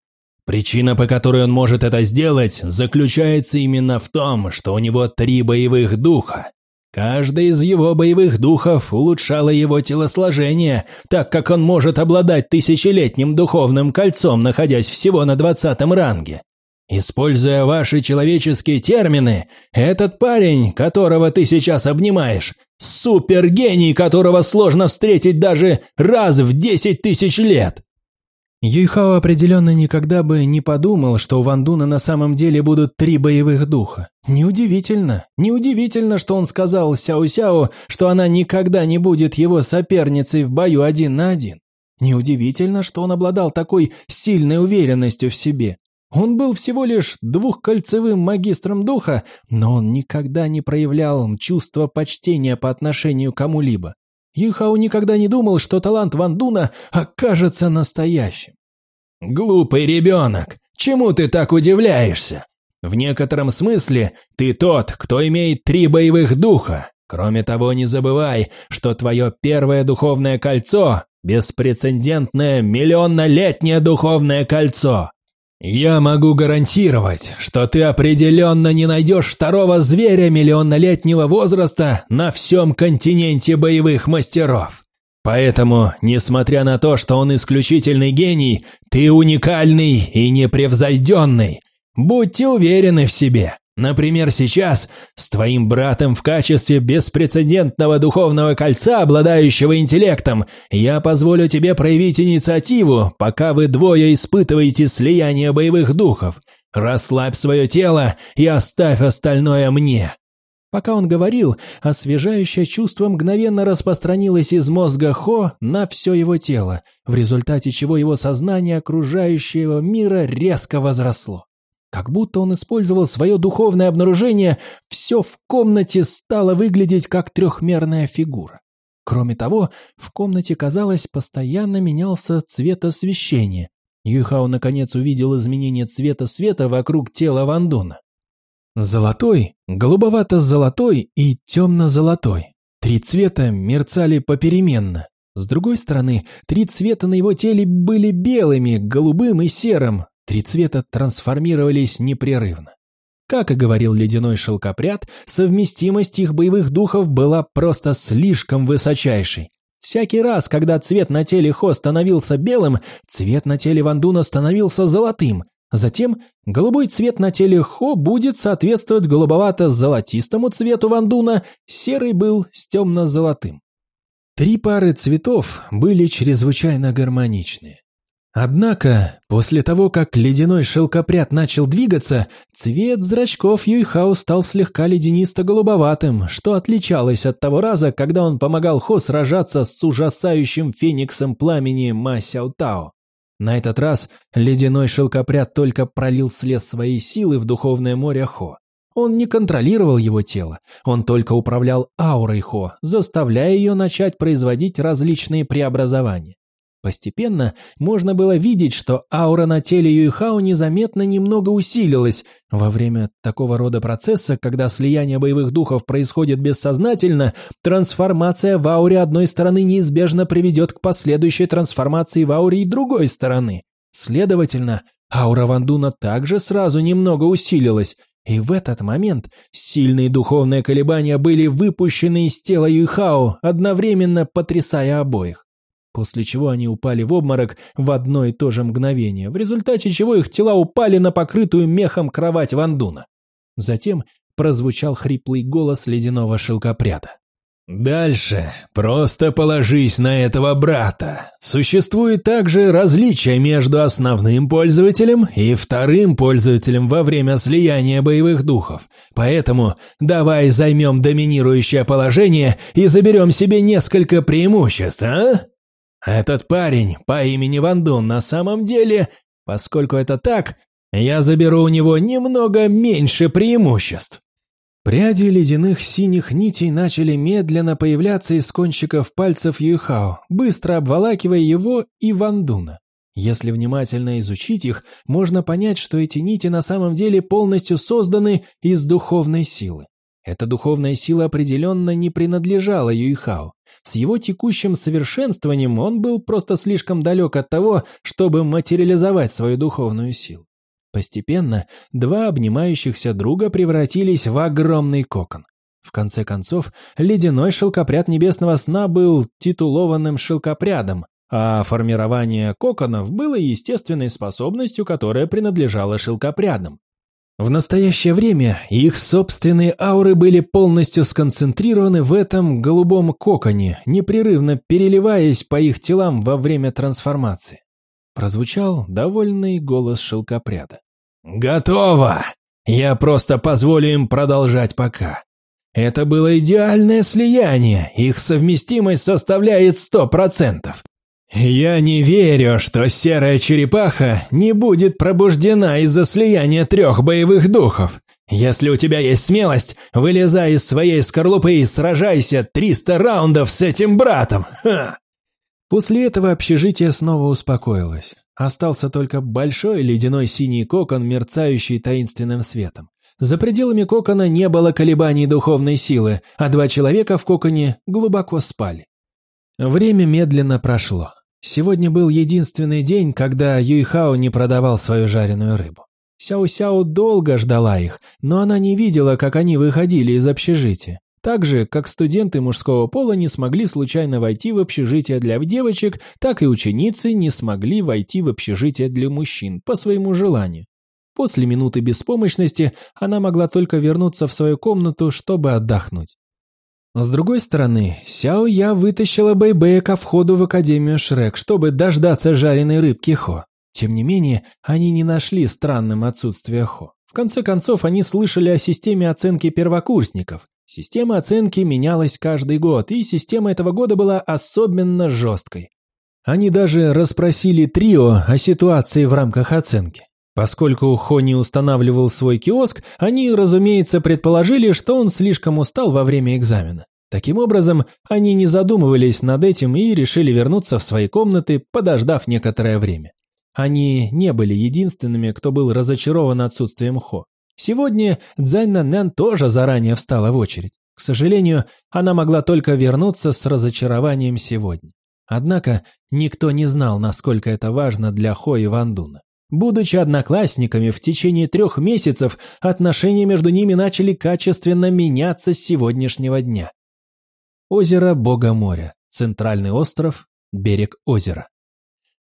Причина, по которой он может это сделать, заключается именно в том, что у него три боевых духа. Каждый из его боевых духов улучшало его телосложение, так как он может обладать тысячелетним духовным кольцом, находясь всего на двадцатом ранге. Используя ваши человеческие термины, этот парень, которого ты сейчас обнимаешь, супергений, которого сложно встретить даже раз в десять тысяч лет. Юйхао определенно никогда бы не подумал, что у Вандуна на самом деле будут три боевых духа. Неудивительно, неудивительно, что он сказал Сяо-Сяо, что она никогда не будет его соперницей в бою один на один. Неудивительно, что он обладал такой сильной уверенностью в себе. Он был всего лишь двухкольцевым магистром духа, но он никогда не проявлял чувства почтения по отношению к кому-либо. Юхау никогда не думал, что талант Ван Дуна окажется настоящим. «Глупый ребенок, чему ты так удивляешься? В некотором смысле ты тот, кто имеет три боевых духа. Кроме того, не забывай, что твое первое духовное кольцо – беспрецедентное миллионнолетнее духовное кольцо. «Я могу гарантировать, что ты определенно не найдешь второго зверя миллионнолетнего возраста на всем континенте боевых мастеров. Поэтому, несмотря на то, что он исключительный гений, ты уникальный и непревзойденный. Будьте уверены в себе. Например, сейчас с твоим братом в качестве беспрецедентного духовного кольца, обладающего интеллектом, я позволю тебе проявить инициативу, пока вы двое испытываете слияние боевых духов. Расслабь свое тело и оставь остальное мне». Пока он говорил, освежающее чувство мгновенно распространилось из мозга Хо на все его тело, в результате чего его сознание окружающего мира резко возросло. Как будто он использовал свое духовное обнаружение, все в комнате стало выглядеть как трехмерная фигура. Кроме того, в комнате, казалось, постоянно менялся цвет освещения. Юйхао наконец увидел изменение цвета света вокруг тела Вандуна. Золотой, голубовато-золотой и темно-золотой. Три цвета мерцали попеременно. С другой стороны, три цвета на его теле были белыми, голубым и серым, Три цвета трансформировались непрерывно. Как и говорил ледяной шелкопряд, совместимость их боевых духов была просто слишком высочайшей. Всякий раз, когда цвет на теле Хо становился белым, цвет на теле Вандуна становился золотым. Затем голубой цвет на теле Хо будет соответствовать голубовато-золотистому цвету Вандуна, серый был с темно-золотым. Три пары цветов были чрезвычайно гармоничны. Однако, после того, как ледяной шелкопряд начал двигаться, цвет зрачков Юйхао стал слегка леденисто-голубоватым, что отличалось от того раза, когда он помогал Хо сражаться с ужасающим фениксом пламени Ма Сяо На этот раз ледяной шелкопряд только пролил след своей силы в духовное море Хо. Он не контролировал его тело, он только управлял аурой Хо, заставляя ее начать производить различные преобразования. Постепенно можно было видеть, что аура на теле Юйхао незаметно немного усилилась. Во время такого рода процесса, когда слияние боевых духов происходит бессознательно, трансформация в ауре одной стороны неизбежно приведет к последующей трансформации в ауре и другой стороны. Следовательно, аура Вандуна также сразу немного усилилась, и в этот момент сильные духовные колебания были выпущены из тела Юйхао, одновременно потрясая обоих после чего они упали в обморок в одно и то же мгновение, в результате чего их тела упали на покрытую мехом кровать Вандуна. Затем прозвучал хриплый голос ледяного шелкопряда. «Дальше просто положись на этого брата. Существует также различие между основным пользователем и вторым пользователем во время слияния боевых духов. Поэтому давай займем доминирующее положение и заберем себе несколько преимуществ, а?» Этот парень по имени Вандун на самом деле, поскольку это так, я заберу у него немного меньше преимуществ. Пряди ледяных синих нитей начали медленно появляться из кончиков пальцев Юйхао, быстро обволакивая его и Вандуна. Если внимательно изучить их, можно понять, что эти нити на самом деле полностью созданы из духовной силы. Эта духовная сила определенно не принадлежала Юйхао. С его текущим совершенствованием он был просто слишком далек от того, чтобы материализовать свою духовную силу. Постепенно два обнимающихся друга превратились в огромный кокон. В конце концов, ледяной шелкопряд небесного сна был титулованным шелкопрядом, а формирование коконов было естественной способностью, которая принадлежала шелкопрядам. В настоящее время их собственные ауры были полностью сконцентрированы в этом голубом коконе, непрерывно переливаясь по их телам во время трансформации. Прозвучал довольный голос шелкопряда. «Готово! Я просто позволю им продолжать пока. Это было идеальное слияние, их совместимость составляет сто процентов. Я не верю, что серая черепаха не будет пробуждена из-за слияния трех боевых духов. Если у тебя есть смелость, вылезай из своей скорлупы и сражайся 300 раундов с этим братом. Ха! После этого общежитие снова успокоилось. Остался только большой ледяной синий кокон, мерцающий таинственным светом. За пределами кокона не было колебаний духовной силы, а два человека в коконе глубоко спали. Время медленно прошло. Сегодня был единственный день, когда Юйхао не продавал свою жареную рыбу. Сяо-Сяо долго ждала их, но она не видела, как они выходили из общежития. Так же, как студенты мужского пола не смогли случайно войти в общежитие для девочек, так и ученицы не смогли войти в общежитие для мужчин по своему желанию. После минуты беспомощности она могла только вернуться в свою комнату, чтобы отдохнуть. С другой стороны, Сяо Я вытащила Бэйбэя ко входу в Академию Шрек, чтобы дождаться жареной рыбки Хо. Тем не менее, они не нашли странным отсутствие Хо. В конце концов, они слышали о системе оценки первокурсников. Система оценки менялась каждый год, и система этого года была особенно жесткой. Они даже расспросили трио о ситуации в рамках оценки. Поскольку Хо не устанавливал свой киоск, они, разумеется, предположили, что он слишком устал во время экзамена. Таким образом, они не задумывались над этим и решили вернуться в свои комнаты, подождав некоторое время. Они не были единственными, кто был разочарован отсутствием Хо. Сегодня Цзань Наннан тоже заранее встала в очередь. К сожалению, она могла только вернуться с разочарованием сегодня. Однако никто не знал, насколько это важно для Хо и Вандуна. Будучи одноклассниками, в течение трех месяцев отношения между ними начали качественно меняться с сегодняшнего дня. Озеро Бога моря, центральный остров, берег озера.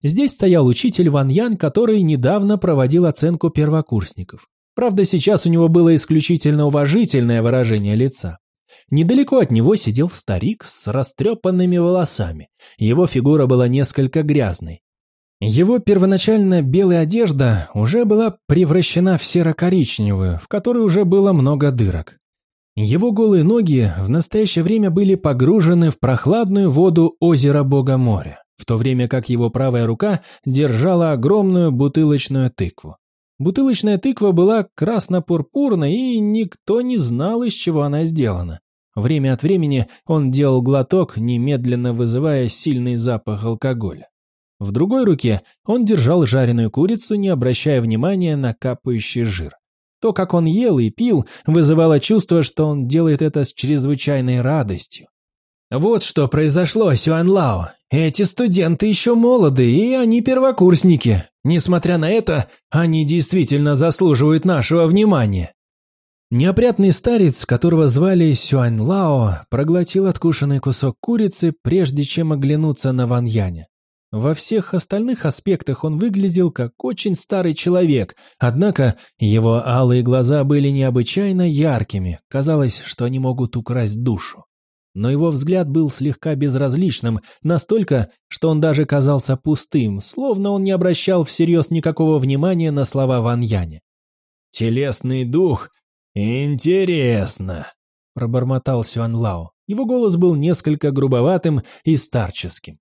Здесь стоял учитель Ван Ян, который недавно проводил оценку первокурсников. Правда, сейчас у него было исключительно уважительное выражение лица. Недалеко от него сидел старик с растрепанными волосами. Его фигура была несколько грязной. Его первоначально белая одежда уже была превращена в серо-коричневую, в которой уже было много дырок. Его голые ноги в настоящее время были погружены в прохладную воду озера Бога моря, в то время как его правая рука держала огромную бутылочную тыкву. Бутылочная тыква была красно-пурпурной, и никто не знал, из чего она сделана. Время от времени он делал глоток, немедленно вызывая сильный запах алкоголя. В другой руке он держал жареную курицу, не обращая внимания на капающий жир. То, как он ел и пил, вызывало чувство, что он делает это с чрезвычайной радостью. Вот что произошло, Сюан Лао. Эти студенты еще молоды, и они первокурсники. Несмотря на это, они действительно заслуживают нашего внимания. Неопрятный старец, которого звали Сюань Лао, проглотил откушенный кусок курицы, прежде чем оглянуться на Ван Яня. Во всех остальных аспектах он выглядел как очень старый человек, однако его алые глаза были необычайно яркими, казалось, что они могут украсть душу но его взгляд был слегка безразличным, настолько, что он даже казался пустым, словно он не обращал всерьез никакого внимания на слова Ван Яня. «Телесный дух? Интересно!» – пробормотал Сюан Лао. Его голос был несколько грубоватым и старческим.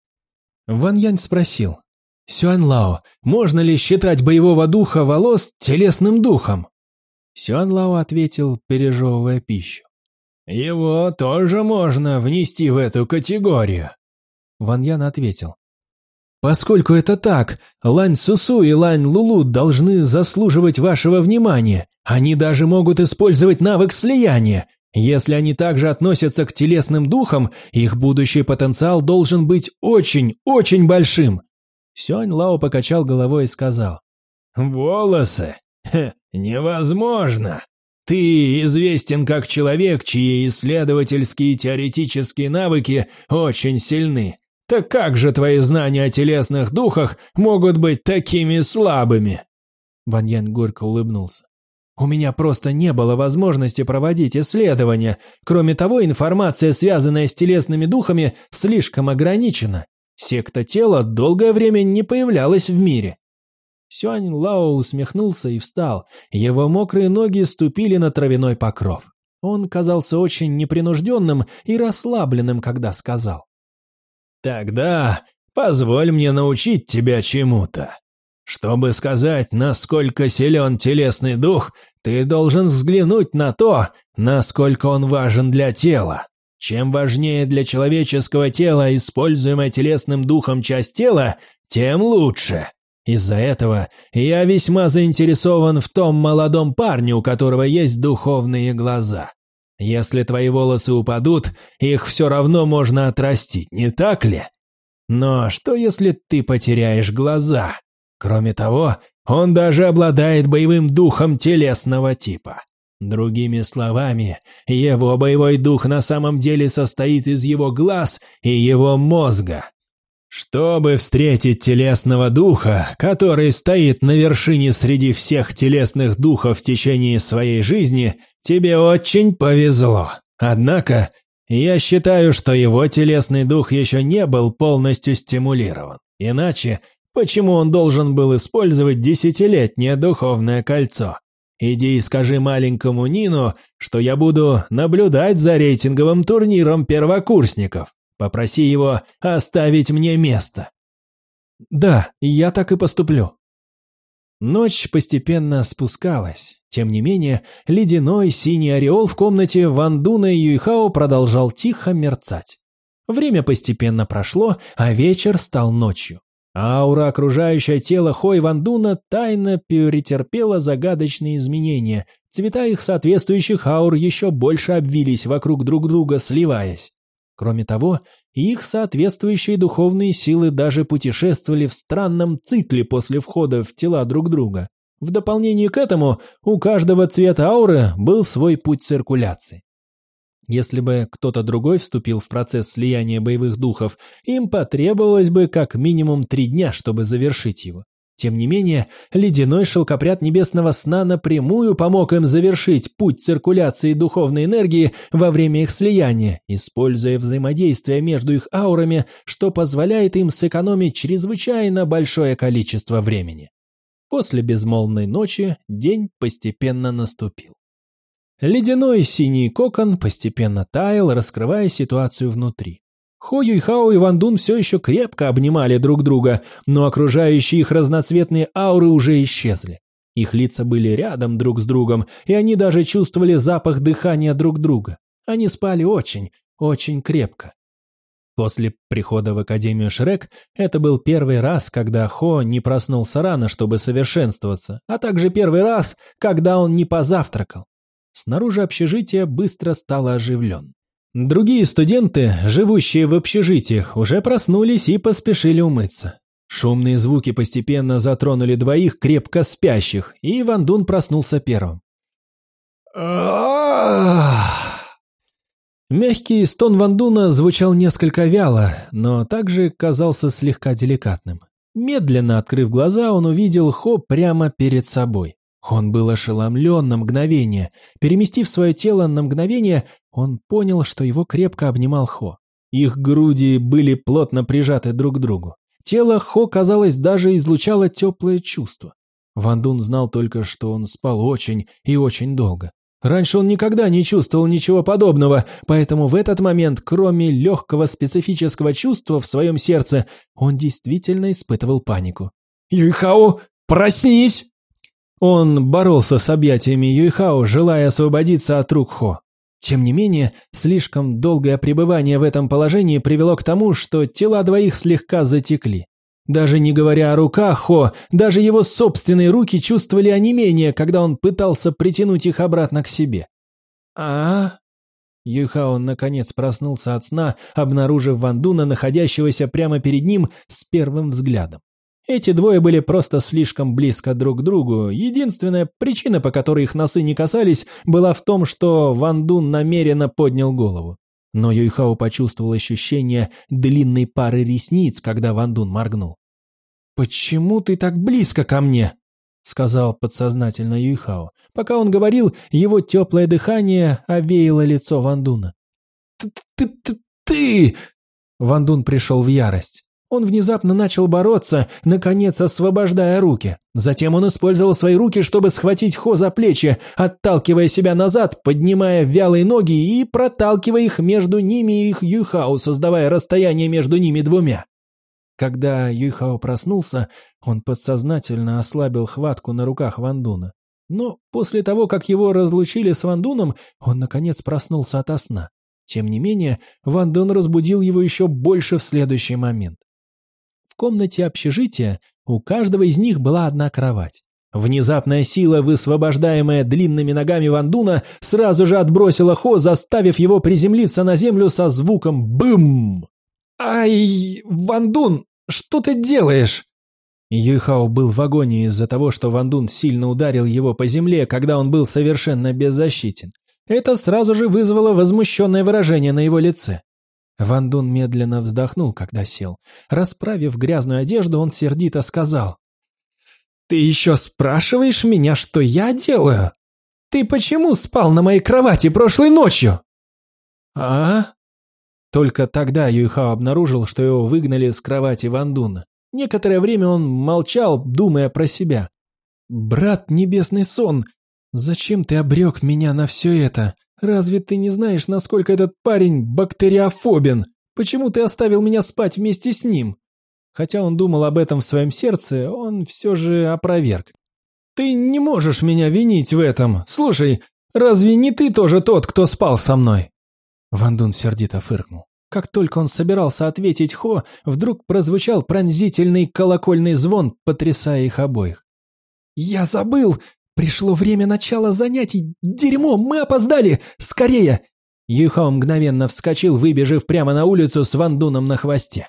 Ван Янь спросил. «Сюань Лао, можно ли считать боевого духа волос телесным духом?» Сюань Лао ответил, пережевывая пищу. «Его тоже можно внести в эту категорию». Ван Ян ответил. «Поскольку это так, Лань Сусу и Лань Лулу должны заслуживать вашего внимания. Они даже могут использовать навык слияния. Если они также относятся к телесным духам, их будущий потенциал должен быть очень-очень большим. Сюань Лао покачал головой и сказал. «Волосы? Хе, невозможно. Ты известен как человек, чьи исследовательские и теоретические навыки очень сильны. Так как же твои знания о телесных духах могут быть такими слабыми?» Ваньян горько улыбнулся. У меня просто не было возможности проводить исследования. Кроме того, информация, связанная с телесными духами, слишком ограничена. Секта тела долгое время не появлялась в мире. Сюань Лао усмехнулся и встал. Его мокрые ноги ступили на травяной покров. Он казался очень непринужденным и расслабленным, когда сказал. «Тогда позволь мне научить тебя чему-то. Чтобы сказать, насколько силен телесный дух, ты должен взглянуть на то, насколько он важен для тела. Чем важнее для человеческого тела используемая телесным духом часть тела, тем лучше. Из-за этого я весьма заинтересован в том молодом парне, у которого есть духовные глаза. Если твои волосы упадут, их все равно можно отрастить, не так ли? Но что если ты потеряешь глаза? Кроме того, он даже обладает боевым духом телесного типа. Другими словами, его боевой дух на самом деле состоит из его глаз и его мозга. Чтобы встретить телесного духа, который стоит на вершине среди всех телесных духов в течение своей жизни, тебе очень повезло. Однако, я считаю, что его телесный дух еще не был полностью стимулирован. Иначе Почему он должен был использовать десятилетнее духовное кольцо? Иди и скажи маленькому Нину, что я буду наблюдать за рейтинговым турниром первокурсников. Попроси его оставить мне место. Да, я так и поступлю. Ночь постепенно спускалась. Тем не менее, ледяной синий ореол в комнате Ван Дуна и Юйхао продолжал тихо мерцать. Время постепенно прошло, а вечер стал ночью. Аура, окружающая тело Хой Вандуна, тайно перетерпела загадочные изменения. Цвета их соответствующих аур еще больше обвились вокруг друг друга, сливаясь. Кроме того, их соответствующие духовные силы даже путешествовали в странном цикле после входа в тела друг друга. В дополнение к этому, у каждого цвета ауры был свой путь циркуляции. Если бы кто-то другой вступил в процесс слияния боевых духов, им потребовалось бы как минимум три дня, чтобы завершить его. Тем не менее, ледяной шелкопряд небесного сна напрямую помог им завершить путь циркуляции духовной энергии во время их слияния, используя взаимодействие между их аурами, что позволяет им сэкономить чрезвычайно большое количество времени. После безмолвной ночи день постепенно наступил. Ледяной синий кокон постепенно таял, раскрывая ситуацию внутри. Хо Юйхао и Ван Дун все еще крепко обнимали друг друга, но окружающие их разноцветные ауры уже исчезли. Их лица были рядом друг с другом, и они даже чувствовали запах дыхания друг друга. Они спали очень, очень крепко. После прихода в Академию Шрек это был первый раз, когда Хо не проснулся рано, чтобы совершенствоваться, а также первый раз, когда он не позавтракал. Снаружи общежития быстро стало оживлен. Другие студенты, живущие в общежитиях, уже проснулись и поспешили умыться. Шумные звуки постепенно затронули двоих крепко спящих, и Ван Дун проснулся первым. Мягкий стон Вандуна звучал несколько вяло, но также казался слегка деликатным. Медленно открыв глаза, он увидел Хо прямо перед собой. Он был ошеломлен на мгновение. Переместив свое тело на мгновение, он понял, что его крепко обнимал Хо. Их груди были плотно прижаты друг к другу. Тело Хо, казалось, даже излучало теплое чувство. Ван Дун знал только, что он спал очень и очень долго. Раньше он никогда не чувствовал ничего подобного, поэтому в этот момент, кроме легкого специфического чувства в своем сердце, он действительно испытывал панику. «Юйхао, проснись!» Он боролся с объятиями Юйхао, желая освободиться от рук Хо. Тем не менее, слишком долгое пребывание в этом положении привело к тому, что тела двоих слегка затекли. Даже не говоря о руках Хо, даже его собственные руки чувствовали онемение, когда он пытался притянуть их обратно к себе. а Юйхао наконец проснулся от сна, обнаружив Вандуна, находящегося прямо перед ним с первым взглядом. Эти двое были просто слишком близко друг к другу. Единственная причина, по которой их носы не касались, была в том, что Ван Дун намеренно поднял голову. Но Юйхао почувствовал ощущение длинной пары ресниц, когда Ван Дун моргнул. «Почему ты так близко ко мне?» — сказал подсознательно Юйхао. Пока он говорил, его теплое дыхание овеяло лицо Вандуна. «Ты-ты-ты!» Вандун пришел в ярость. Он внезапно начал бороться, наконец освобождая руки. Затем он использовал свои руки, чтобы схватить Хо за плечи, отталкивая себя назад, поднимая вялые ноги и проталкивая их между ними и их Юйхао, создавая расстояние между ними двумя. Когда Юйхао проснулся, он подсознательно ослабил хватку на руках Вандуна. Но после того, как его разлучили с Вандуном, он наконец проснулся ото сна. Тем не менее, Вандун разбудил его еще больше в следующий момент комнате общежития у каждого из них была одна кровать. Внезапная сила, высвобождаемая длинными ногами Вандуна, сразу же отбросила Хо, заставив его приземлиться на землю со звуком «бым». «Ай, Вандун, что ты делаешь?» Юйхао был в агонии из-за того, что Вандун сильно ударил его по земле, когда он был совершенно беззащитен. Это сразу же вызвало возмущенное выражение на его лице. Ван Дун медленно вздохнул, когда сел. Расправив грязную одежду, он сердито сказал. «Ты еще спрашиваешь меня, что я делаю? Ты почему спал на моей кровати прошлой ночью?» «А?» Только тогда Юйхао обнаружил, что его выгнали с кровати Ван Дуна. Некоторое время он молчал, думая про себя. «Брат Небесный Сон, зачем ты обрек меня на все это? «Разве ты не знаешь, насколько этот парень бактериофобен? Почему ты оставил меня спать вместе с ним?» Хотя он думал об этом в своем сердце, он все же опроверг. «Ты не можешь меня винить в этом. Слушай, разве не ты тоже тот, кто спал со мной?» Ван Дун сердито фыркнул. Как только он собирался ответить Хо, вдруг прозвучал пронзительный колокольный звон, потрясая их обоих. «Я забыл! «Пришло время начала занятий! Дерьмо, мы опоздали! Скорее!» Юхао мгновенно вскочил, выбежав прямо на улицу с Вандуном на хвосте.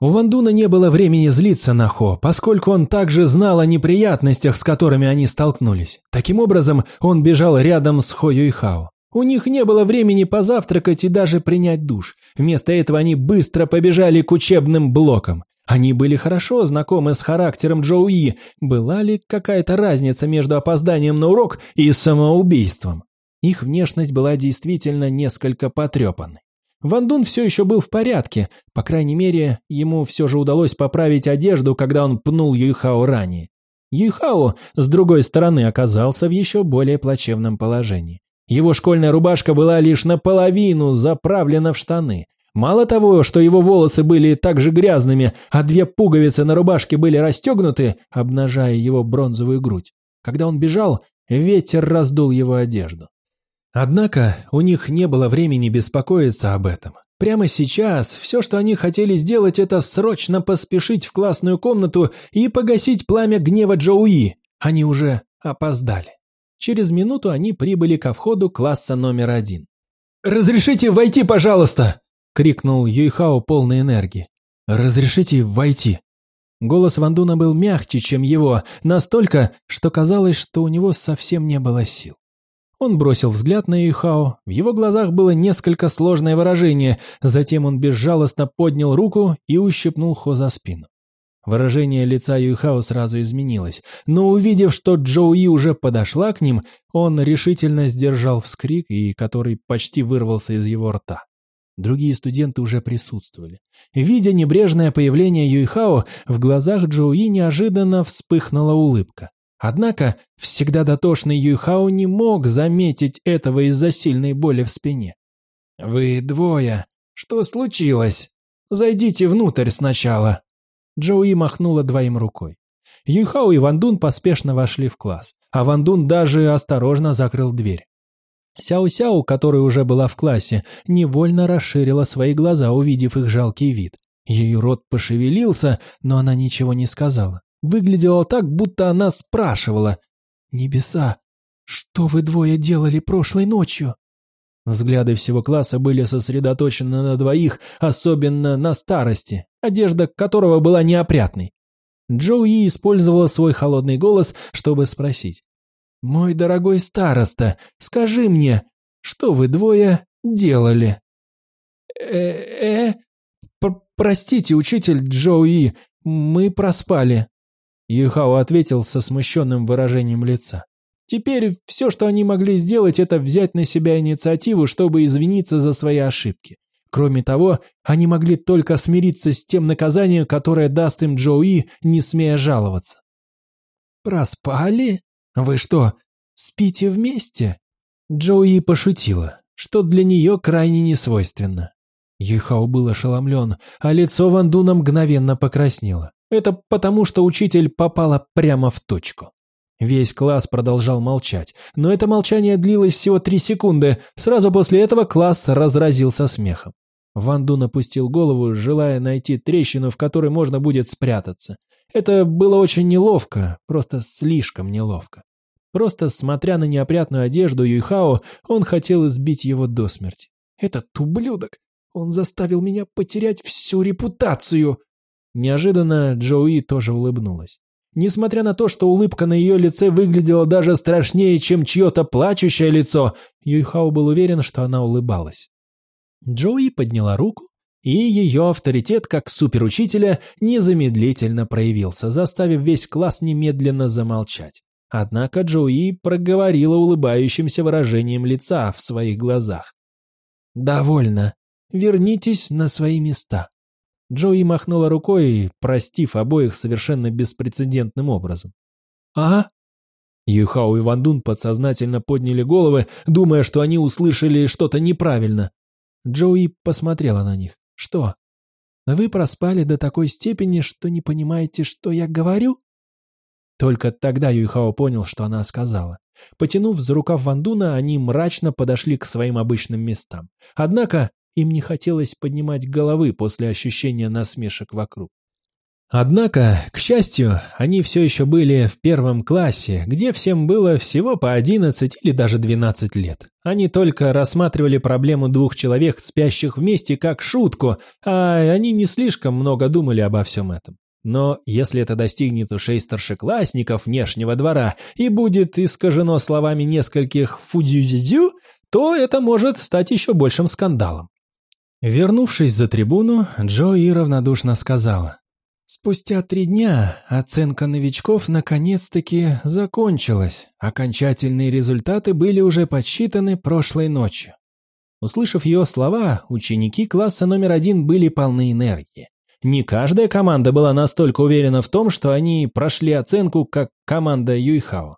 У Вандуна не было времени злиться на Хо, поскольку он также знал о неприятностях, с которыми они столкнулись. Таким образом, он бежал рядом с Хо Юйхао. У них не было времени позавтракать и даже принять душ. Вместо этого они быстро побежали к учебным блокам. Они были хорошо знакомы с характером Джоуи. Была ли какая-то разница между опозданием на урок и самоубийством? Их внешность была действительно несколько потрепанной. Ван Дун все еще был в порядке, по крайней мере, ему все же удалось поправить одежду, когда он пнул Юйхао ранее. Юйхао, с другой стороны, оказался в еще более плачевном положении. Его школьная рубашка была лишь наполовину заправлена в штаны, Мало того, что его волосы были также грязными, а две пуговицы на рубашке были расстегнуты, обнажая его бронзовую грудь. Когда он бежал, ветер раздул его одежду. Однако у них не было времени беспокоиться об этом. Прямо сейчас все, что они хотели сделать, это срочно поспешить в классную комнату и погасить пламя гнева Джоуи. Они уже опоздали. Через минуту они прибыли ко входу класса номер один. «Разрешите войти, пожалуйста!» Крикнул Юйхао полной энергии. «Разрешите войти?» Голос Вандуна был мягче, чем его, настолько, что казалось, что у него совсем не было сил. Он бросил взгляд на Юйхао, в его глазах было несколько сложное выражение, затем он безжалостно поднял руку и ущипнул Хо за спину. Выражение лица Юйхао сразу изменилось, но увидев, что Джоуи уже подошла к ним, он решительно сдержал вскрик, и который почти вырвался из его рта. Другие студенты уже присутствовали. Видя небрежное появление Юйхао, в глазах Джоуи неожиданно вспыхнула улыбка. Однако всегда дотошный Юйхао не мог заметить этого из-за сильной боли в спине. «Вы двое. Что случилось? Зайдите внутрь сначала». Джоуи махнула двоим рукой. Юйхао и Вандун поспешно вошли в класс, а Вандун даже осторожно закрыл дверь. Сяо-Сяо, которая уже была в классе, невольно расширила свои глаза, увидев их жалкий вид. Ее рот пошевелился, но она ничего не сказала. Выглядело так, будто она спрашивала. «Небеса, что вы двое делали прошлой ночью?» Взгляды всего класса были сосредоточены на двоих, особенно на старости, одежда которого была неопрятной. Джоуи использовала свой холодный голос, чтобы спросить. «Мой дорогой староста, скажи мне, что вы двое делали?» «Э-э...» Пр «Простите, учитель Джоуи, мы проспали». Юхао ответил со смущенным выражением лица. Теперь все, что они могли сделать, это взять на себя инициативу, чтобы извиниться за свои ошибки. Кроме того, они могли только смириться с тем наказанием, которое даст им Джоуи, не смея жаловаться. «Проспали? Вы что, спите вместе?» Джоуи пошутила, что для нее крайне несвойственно. Юйхао был ошеломлен, а лицо Вандуна мгновенно покраснело. Это потому, что учитель попала прямо в точку. Весь класс продолжал молчать, но это молчание длилось всего три секунды. Сразу после этого класс разразился смехом. Ван Дун опустил голову, желая найти трещину, в которой можно будет спрятаться. Это было очень неловко, просто слишком неловко. Просто смотря на неопрятную одежду Юйхао, он хотел избить его до смерти. «Этот ублюдок! Он заставил меня потерять всю репутацию!» Неожиданно Джоуи тоже улыбнулась. Несмотря на то, что улыбка на ее лице выглядела даже страшнее, чем чье-то плачущее лицо, Юйхао был уверен, что она улыбалась. Джоуи подняла руку, и ее авторитет как суперучителя незамедлительно проявился, заставив весь класс немедленно замолчать. Однако Джоуи проговорила улыбающимся выражением лица в своих глазах. «Довольно. Вернитесь на свои места». Джои махнула рукой, простив обоих совершенно беспрецедентным образом. «А?» Юхао и Вандун подсознательно подняли головы, думая, что они услышали что-то неправильно. Джои посмотрела на них. «Что? Вы проспали до такой степени, что не понимаете, что я говорю?» Только тогда Юйхао понял, что она сказала. Потянув за рукав Вандуна, они мрачно подошли к своим обычным местам. Однако им не хотелось поднимать головы после ощущения насмешек вокруг. Однако, к счастью, они все еще были в первом классе, где всем было всего по 11 или даже 12 лет. Они только рассматривали проблему двух человек, спящих вместе, как шутку, а они не слишком много думали обо всем этом. Но если это достигнет ушей старшеклассников внешнего двора и будет искажено словами нескольких фудюзидю, то это может стать еще большим скандалом. Вернувшись за трибуну, Джои равнодушно сказала. Спустя три дня оценка новичков наконец-таки закончилась. Окончательные результаты были уже подсчитаны прошлой ночью. Услышав ее слова, ученики класса номер один были полны энергии. Не каждая команда была настолько уверена в том, что они прошли оценку, как команда Юйхао.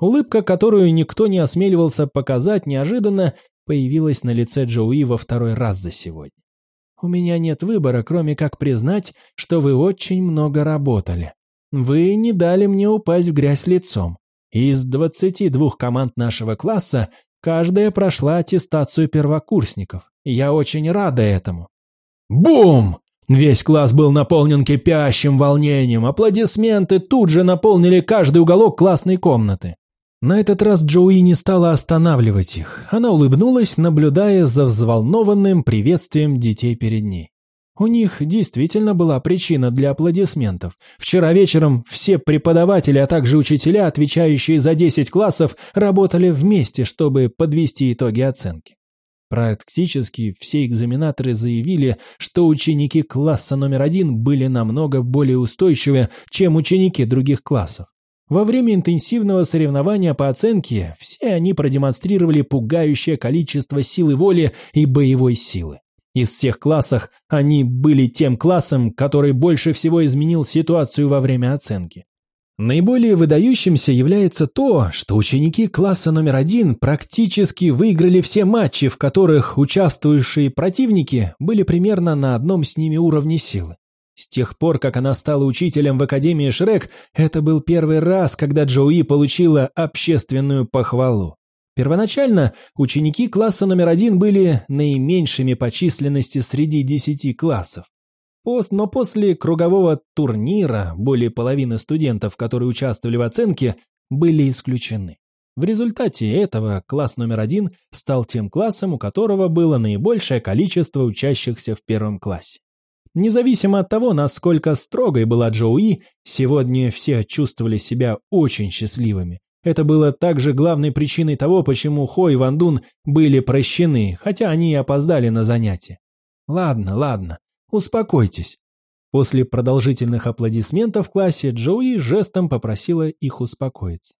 Улыбка, которую никто не осмеливался показать, неожиданно появилась на лице Джоуи во второй раз за сегодня. «У меня нет выбора, кроме как признать, что вы очень много работали. Вы не дали мне упасть в грязь лицом. Из 22 команд нашего класса каждая прошла аттестацию первокурсников. Я очень рада этому». Бум! Весь класс был наполнен кипящим волнением. Аплодисменты тут же наполнили каждый уголок классной комнаты. На этот раз Джоуи не стала останавливать их. Она улыбнулась, наблюдая за взволнованным приветствием детей перед ней. У них действительно была причина для аплодисментов. Вчера вечером все преподаватели, а также учителя, отвечающие за 10 классов, работали вместе, чтобы подвести итоги оценки. Практически все экзаменаторы заявили, что ученики класса номер один были намного более устойчивы, чем ученики других классов. Во время интенсивного соревнования по оценке все они продемонстрировали пугающее количество силы воли и боевой силы. Из всех классов они были тем классом, который больше всего изменил ситуацию во время оценки. Наиболее выдающимся является то, что ученики класса номер один практически выиграли все матчи, в которых участвующие противники были примерно на одном с ними уровне силы. С тех пор, как она стала учителем в Академии Шрек, это был первый раз, когда Джоуи получила общественную похвалу. Первоначально ученики класса номер один были наименьшими по численности среди десяти классов. Пост, но после кругового турнира более половины студентов, которые участвовали в оценке, были исключены. В результате этого класс номер один стал тем классом, у которого было наибольшее количество учащихся в первом классе. Независимо от того, насколько строгой была Джоуи, сегодня все чувствовали себя очень счастливыми. Это было также главной причиной того, почему Хо и Ван Дун были прощены, хотя они и опоздали на занятия. Ладно, ладно, Успокойтесь». После продолжительных аплодисментов в классе Джоуи жестом попросила их успокоиться.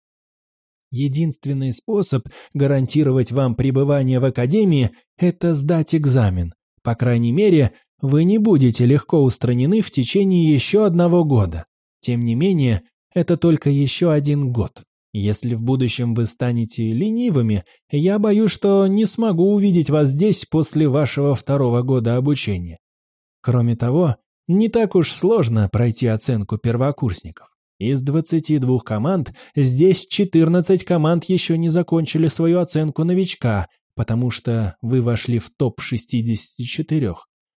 Единственный способ гарантировать вам пребывание в академии – это сдать экзамен. По крайней мере, вы не будете легко устранены в течение еще одного года. Тем не менее, это только еще один год. Если в будущем вы станете ленивыми, я боюсь, что не смогу увидеть вас здесь после вашего второго года обучения. Кроме того, не так уж сложно пройти оценку первокурсников. Из 22 команд здесь 14 команд еще не закончили свою оценку новичка, потому что вы вошли в топ 64.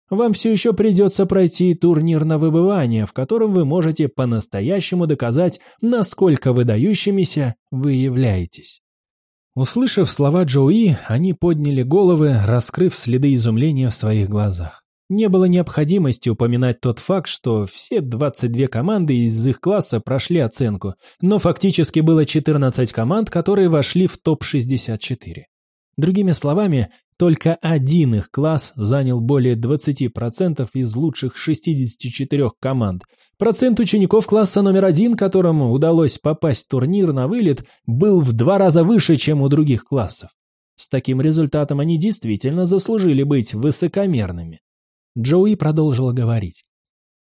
Вам все еще придется пройти турнир на выбывание, в котором вы можете по-настоящему доказать, насколько выдающимися вы являетесь. Услышав слова Джоуи, они подняли головы, раскрыв следы изумления в своих глазах. Не было необходимости упоминать тот факт, что все 22 команды из их класса прошли оценку, но фактически было 14 команд, которые вошли в топ-64. Другими словами, только один их класс занял более 20% из лучших 64 команд. Процент учеников класса номер один, которым удалось попасть в турнир на вылет, был в два раза выше, чем у других классов. С таким результатом они действительно заслужили быть высокомерными. Джоуи продолжила говорить.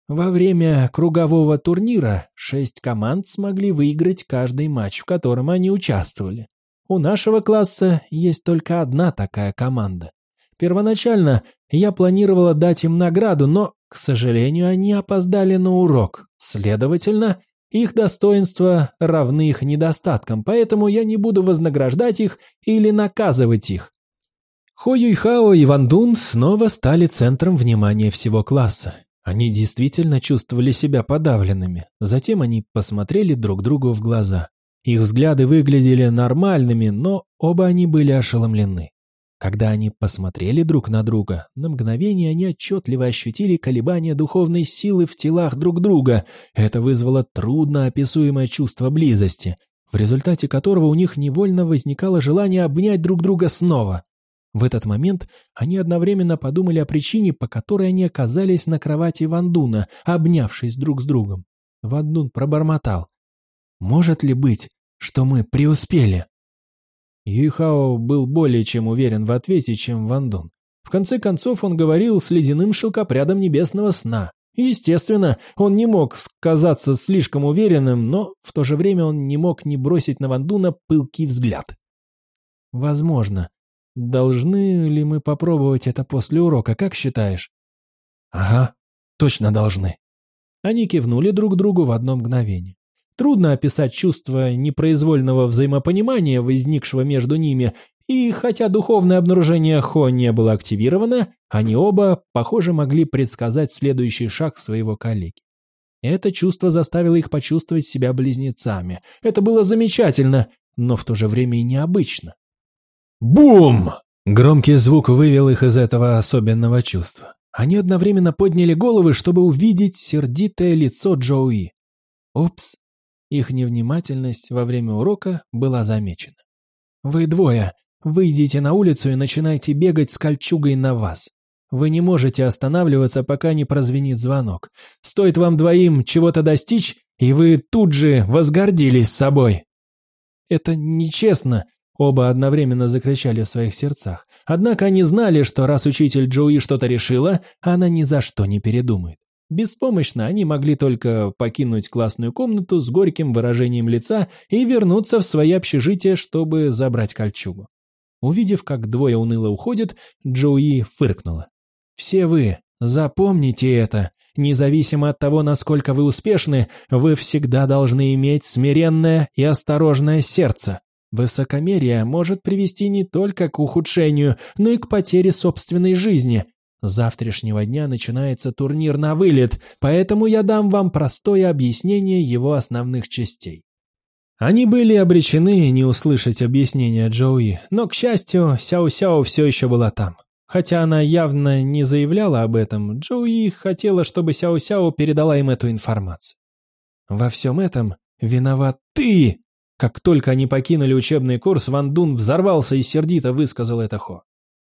Во время кругового турнира шесть команд смогли выиграть каждый матч, в котором они участвовали. У нашего класса есть только одна такая команда. Первоначально я планировала дать им награду, но, к сожалению, они опоздали на урок. Следовательно, их достоинства равны их недостаткам, поэтому я не буду вознаграждать их или наказывать их. Хо Юйхао и Ван Дун снова стали центром внимания всего класса. Они действительно чувствовали себя подавленными. Затем они посмотрели друг другу в глаза. Их взгляды выглядели нормальными, но оба они были ошеломлены. Когда они посмотрели друг на друга, на мгновение они отчетливо ощутили колебания духовной силы в телах друг друга. Это вызвало трудно описуемое чувство близости, в результате которого у них невольно возникало желание обнять друг друга снова. В этот момент они одновременно подумали о причине, по которой они оказались на кровати Вандуна, обнявшись друг с другом. Вандун пробормотал. «Может ли быть, что мы преуспели?» Юйхао был более чем уверен в ответе, чем Вандун. В конце концов он говорил с ледяным шелкопрядом небесного сна. Естественно, он не мог казаться слишком уверенным, но в то же время он не мог не бросить на Вандуна пылкий взгляд. «Возможно», Должны ли мы попробовать это после урока, как считаешь? Ага, точно должны. Они кивнули друг другу в одно мгновение. Трудно описать чувство непроизвольного взаимопонимания, возникшего между ними, и хотя духовное обнаружение Хо не было активировано, они оба, похоже, могли предсказать следующий шаг своего коллеги. Это чувство заставило их почувствовать себя близнецами. Это было замечательно, но в то же время и необычно. Бум! Громкий звук вывел их из этого особенного чувства. Они одновременно подняли головы, чтобы увидеть сердитое лицо Джоуи. Упс. Их невнимательность во время урока была замечена. «Вы двое. Выйдите на улицу и начинайте бегать с кольчугой на вас. Вы не можете останавливаться, пока не прозвенит звонок. Стоит вам двоим чего-то достичь, и вы тут же возгордились собой». «Это нечестно», Оба одновременно закричали в своих сердцах. Однако они знали, что раз учитель Джоуи что-то решила, она ни за что не передумает. Беспомощно они могли только покинуть классную комнату с горьким выражением лица и вернуться в свои общежития, чтобы забрать кольчугу. Увидев, как двое уныло уходят, Джоуи фыркнула. «Все вы, запомните это. Независимо от того, насколько вы успешны, вы всегда должны иметь смиренное и осторожное сердце. Высокомерие может привести не только к ухудшению, но и к потере собственной жизни, с завтрашнего дня начинается турнир на вылет, поэтому я дам вам простое объяснение его основных частей. Они были обречены не услышать объяснения Джоуи, но, к счастью, Сяо-Сяо все еще была там. Хотя она явно не заявляла об этом, Джоуи хотела, чтобы Сяо-Сяо передала им эту информацию. «Во всем этом виноват ты!» Как только они покинули учебный курс, Ван Дун взорвался и сердито высказал это Хо.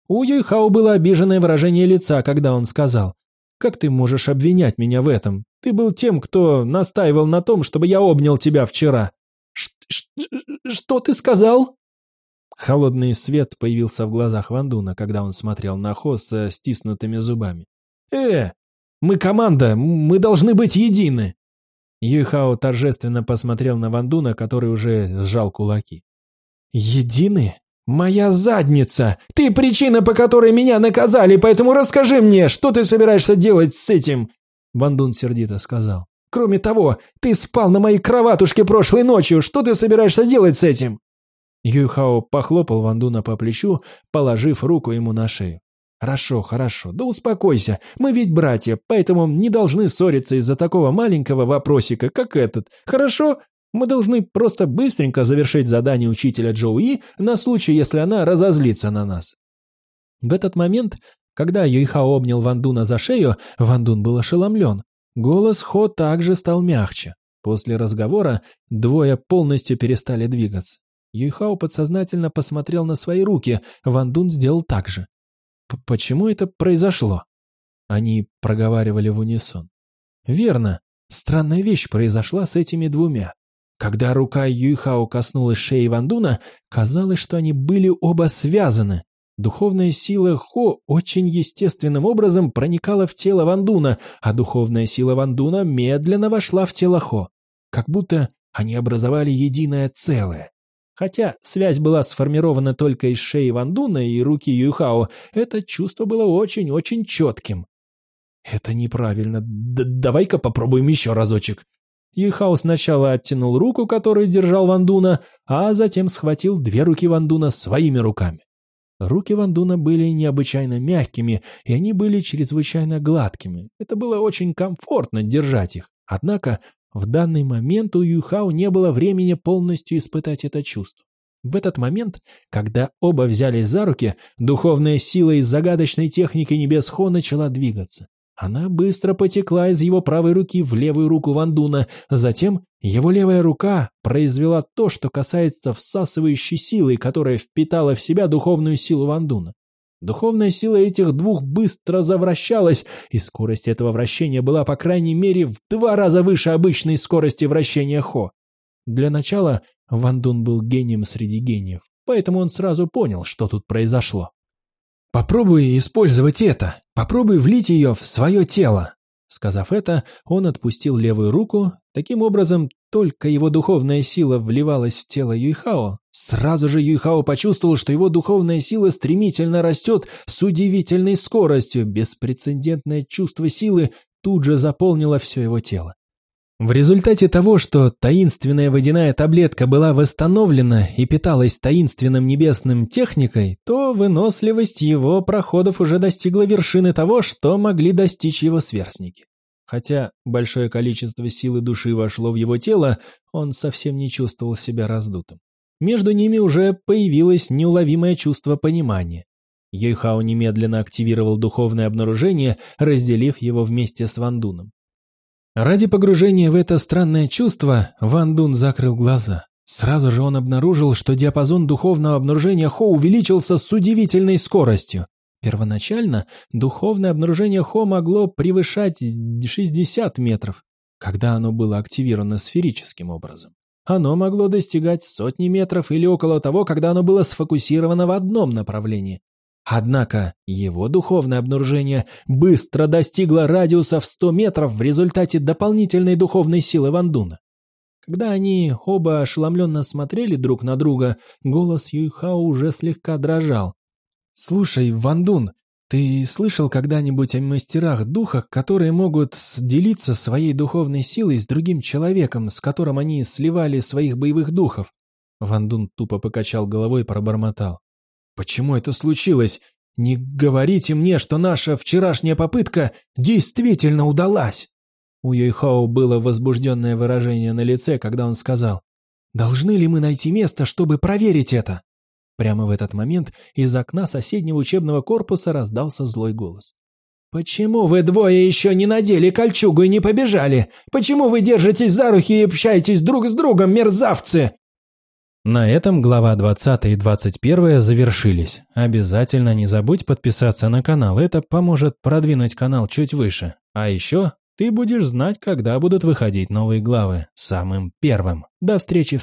У Юйхао было обиженное выражение лица, когда он сказал, «Как ты можешь обвинять меня в этом? Ты был тем, кто настаивал на том, чтобы я обнял тебя вчера». Ш -ш «Что ты сказал?» Холодный свет появился в глазах Вандуна, когда он смотрел на Хо со стиснутыми зубами. «Э, мы команда, мы должны быть едины!» Юйхао торжественно посмотрел на Вандуна, который уже сжал кулаки. «Едины? «Моя задница! Ты причина, по которой меня наказали, поэтому расскажи мне, что ты собираешься делать с этим?» Вандун сердито сказал. «Кроме того, ты спал на моей кроватушке прошлой ночью, что ты собираешься делать с этим?» Юйхао похлопал Вандуна по плечу, положив руку ему на шею. «Хорошо, хорошо, да успокойся, мы ведь братья, поэтому не должны ссориться из-за такого маленького вопросика, как этот. Хорошо? Мы должны просто быстренько завершить задание учителя Джоуи на случай, если она разозлится на нас. В этот момент, когда Юйхао обнял Вандуна за шею, Вандун был ошеломлен. Голос Хо также стал мягче. После разговора двое полностью перестали двигаться. Юйхао подсознательно посмотрел на свои руки, Вандун сделал так же. «Почему это произошло?» Они проговаривали в унисон. «Верно, странная вещь произошла с этими двумя. Когда рука Юйхао коснулась шеи Вандуна, казалось, что они были оба связаны. Духовная сила Хо очень естественным образом проникала в тело Вандуна, а духовная сила Вандуна медленно вошла в тело Хо. Как будто они образовали единое целое. Хотя связь была сформирована только из шеи Вандуна и руки Юйхао, это чувство было очень-очень четким. «Это неправильно. Давай-ка попробуем еще разочек», Юйхао сначала оттянул руку, которую держал Вандуна, а затем схватил две руки Вандуна своими руками. Руки Вандуна были необычайно мягкими, и они были чрезвычайно гладкими. Это было очень комфортно держать их. Однако в данный момент у Юйхао не было времени полностью испытать это чувство. В этот момент, когда оба взялись за руки, духовная сила из загадочной техники Небес Хо начала двигаться. Она быстро потекла из его правой руки в левую руку Вандуна, затем его левая рука произвела то, что касается всасывающей силы, которая впитала в себя духовную силу Вандуна. Духовная сила этих двух быстро завращалась, и скорость этого вращения была, по крайней мере, в два раза выше обычной скорости вращения Хо. Для начала Вандун был гением среди гениев, поэтому он сразу понял, что тут произошло. Попробуй использовать это. Попробуй влить ее в свое тело. Сказав это, он отпустил левую руку. Таким образом, только его духовная сила вливалась в тело Юйхао. Сразу же Юйхао почувствовал, что его духовная сила стремительно растет с удивительной скоростью. Беспрецедентное чувство силы тут же заполнило все его тело. В результате того, что таинственная водяная таблетка была восстановлена и питалась таинственным небесным техникой, то выносливость его проходов уже достигла вершины того, что могли достичь его сверстники. Хотя большое количество силы души вошло в его тело, он совсем не чувствовал себя раздутым. Между ними уже появилось неуловимое чувство понимания. Йойхао немедленно активировал духовное обнаружение, разделив его вместе с Вандуном. Ради погружения в это странное чувство Ван Дун закрыл глаза. Сразу же он обнаружил, что диапазон духовного обнаружения Хо увеличился с удивительной скоростью. Первоначально духовное обнаружение Хо могло превышать 60 метров, когда оно было активировано сферическим образом. Оно могло достигать сотни метров или около того, когда оно было сфокусировано в одном направлении. Однако его духовное обнаружение быстро достигло радиуса в 100 метров в результате дополнительной духовной силы Вандуна. Когда они оба ошеломленно смотрели друг на друга, голос Юйхао уже слегка дрожал. «Слушай, Вандун, ты слышал когда-нибудь о мастерах духа, которые могут делиться своей духовной силой с другим человеком, с которым они сливали своих боевых духов?» Вандун тупо покачал головой и пробормотал. «Почему это случилось? Не говорите мне, что наша вчерашняя попытка действительно удалась!» У Юйхао было возбужденное выражение на лице, когда он сказал, «Должны ли мы найти место, чтобы проверить это?» Прямо в этот момент из окна соседнего учебного корпуса раздался злой голос. «Почему вы двое еще не надели кольчугу и не побежали? Почему вы держитесь за руки и общаетесь друг с другом, мерзавцы?» На этом глава 20 и 21 завершились. Обязательно не забудь подписаться на канал, это поможет продвинуть канал чуть выше. А еще ты будешь знать, когда будут выходить новые главы самым первым. До встречи в следующем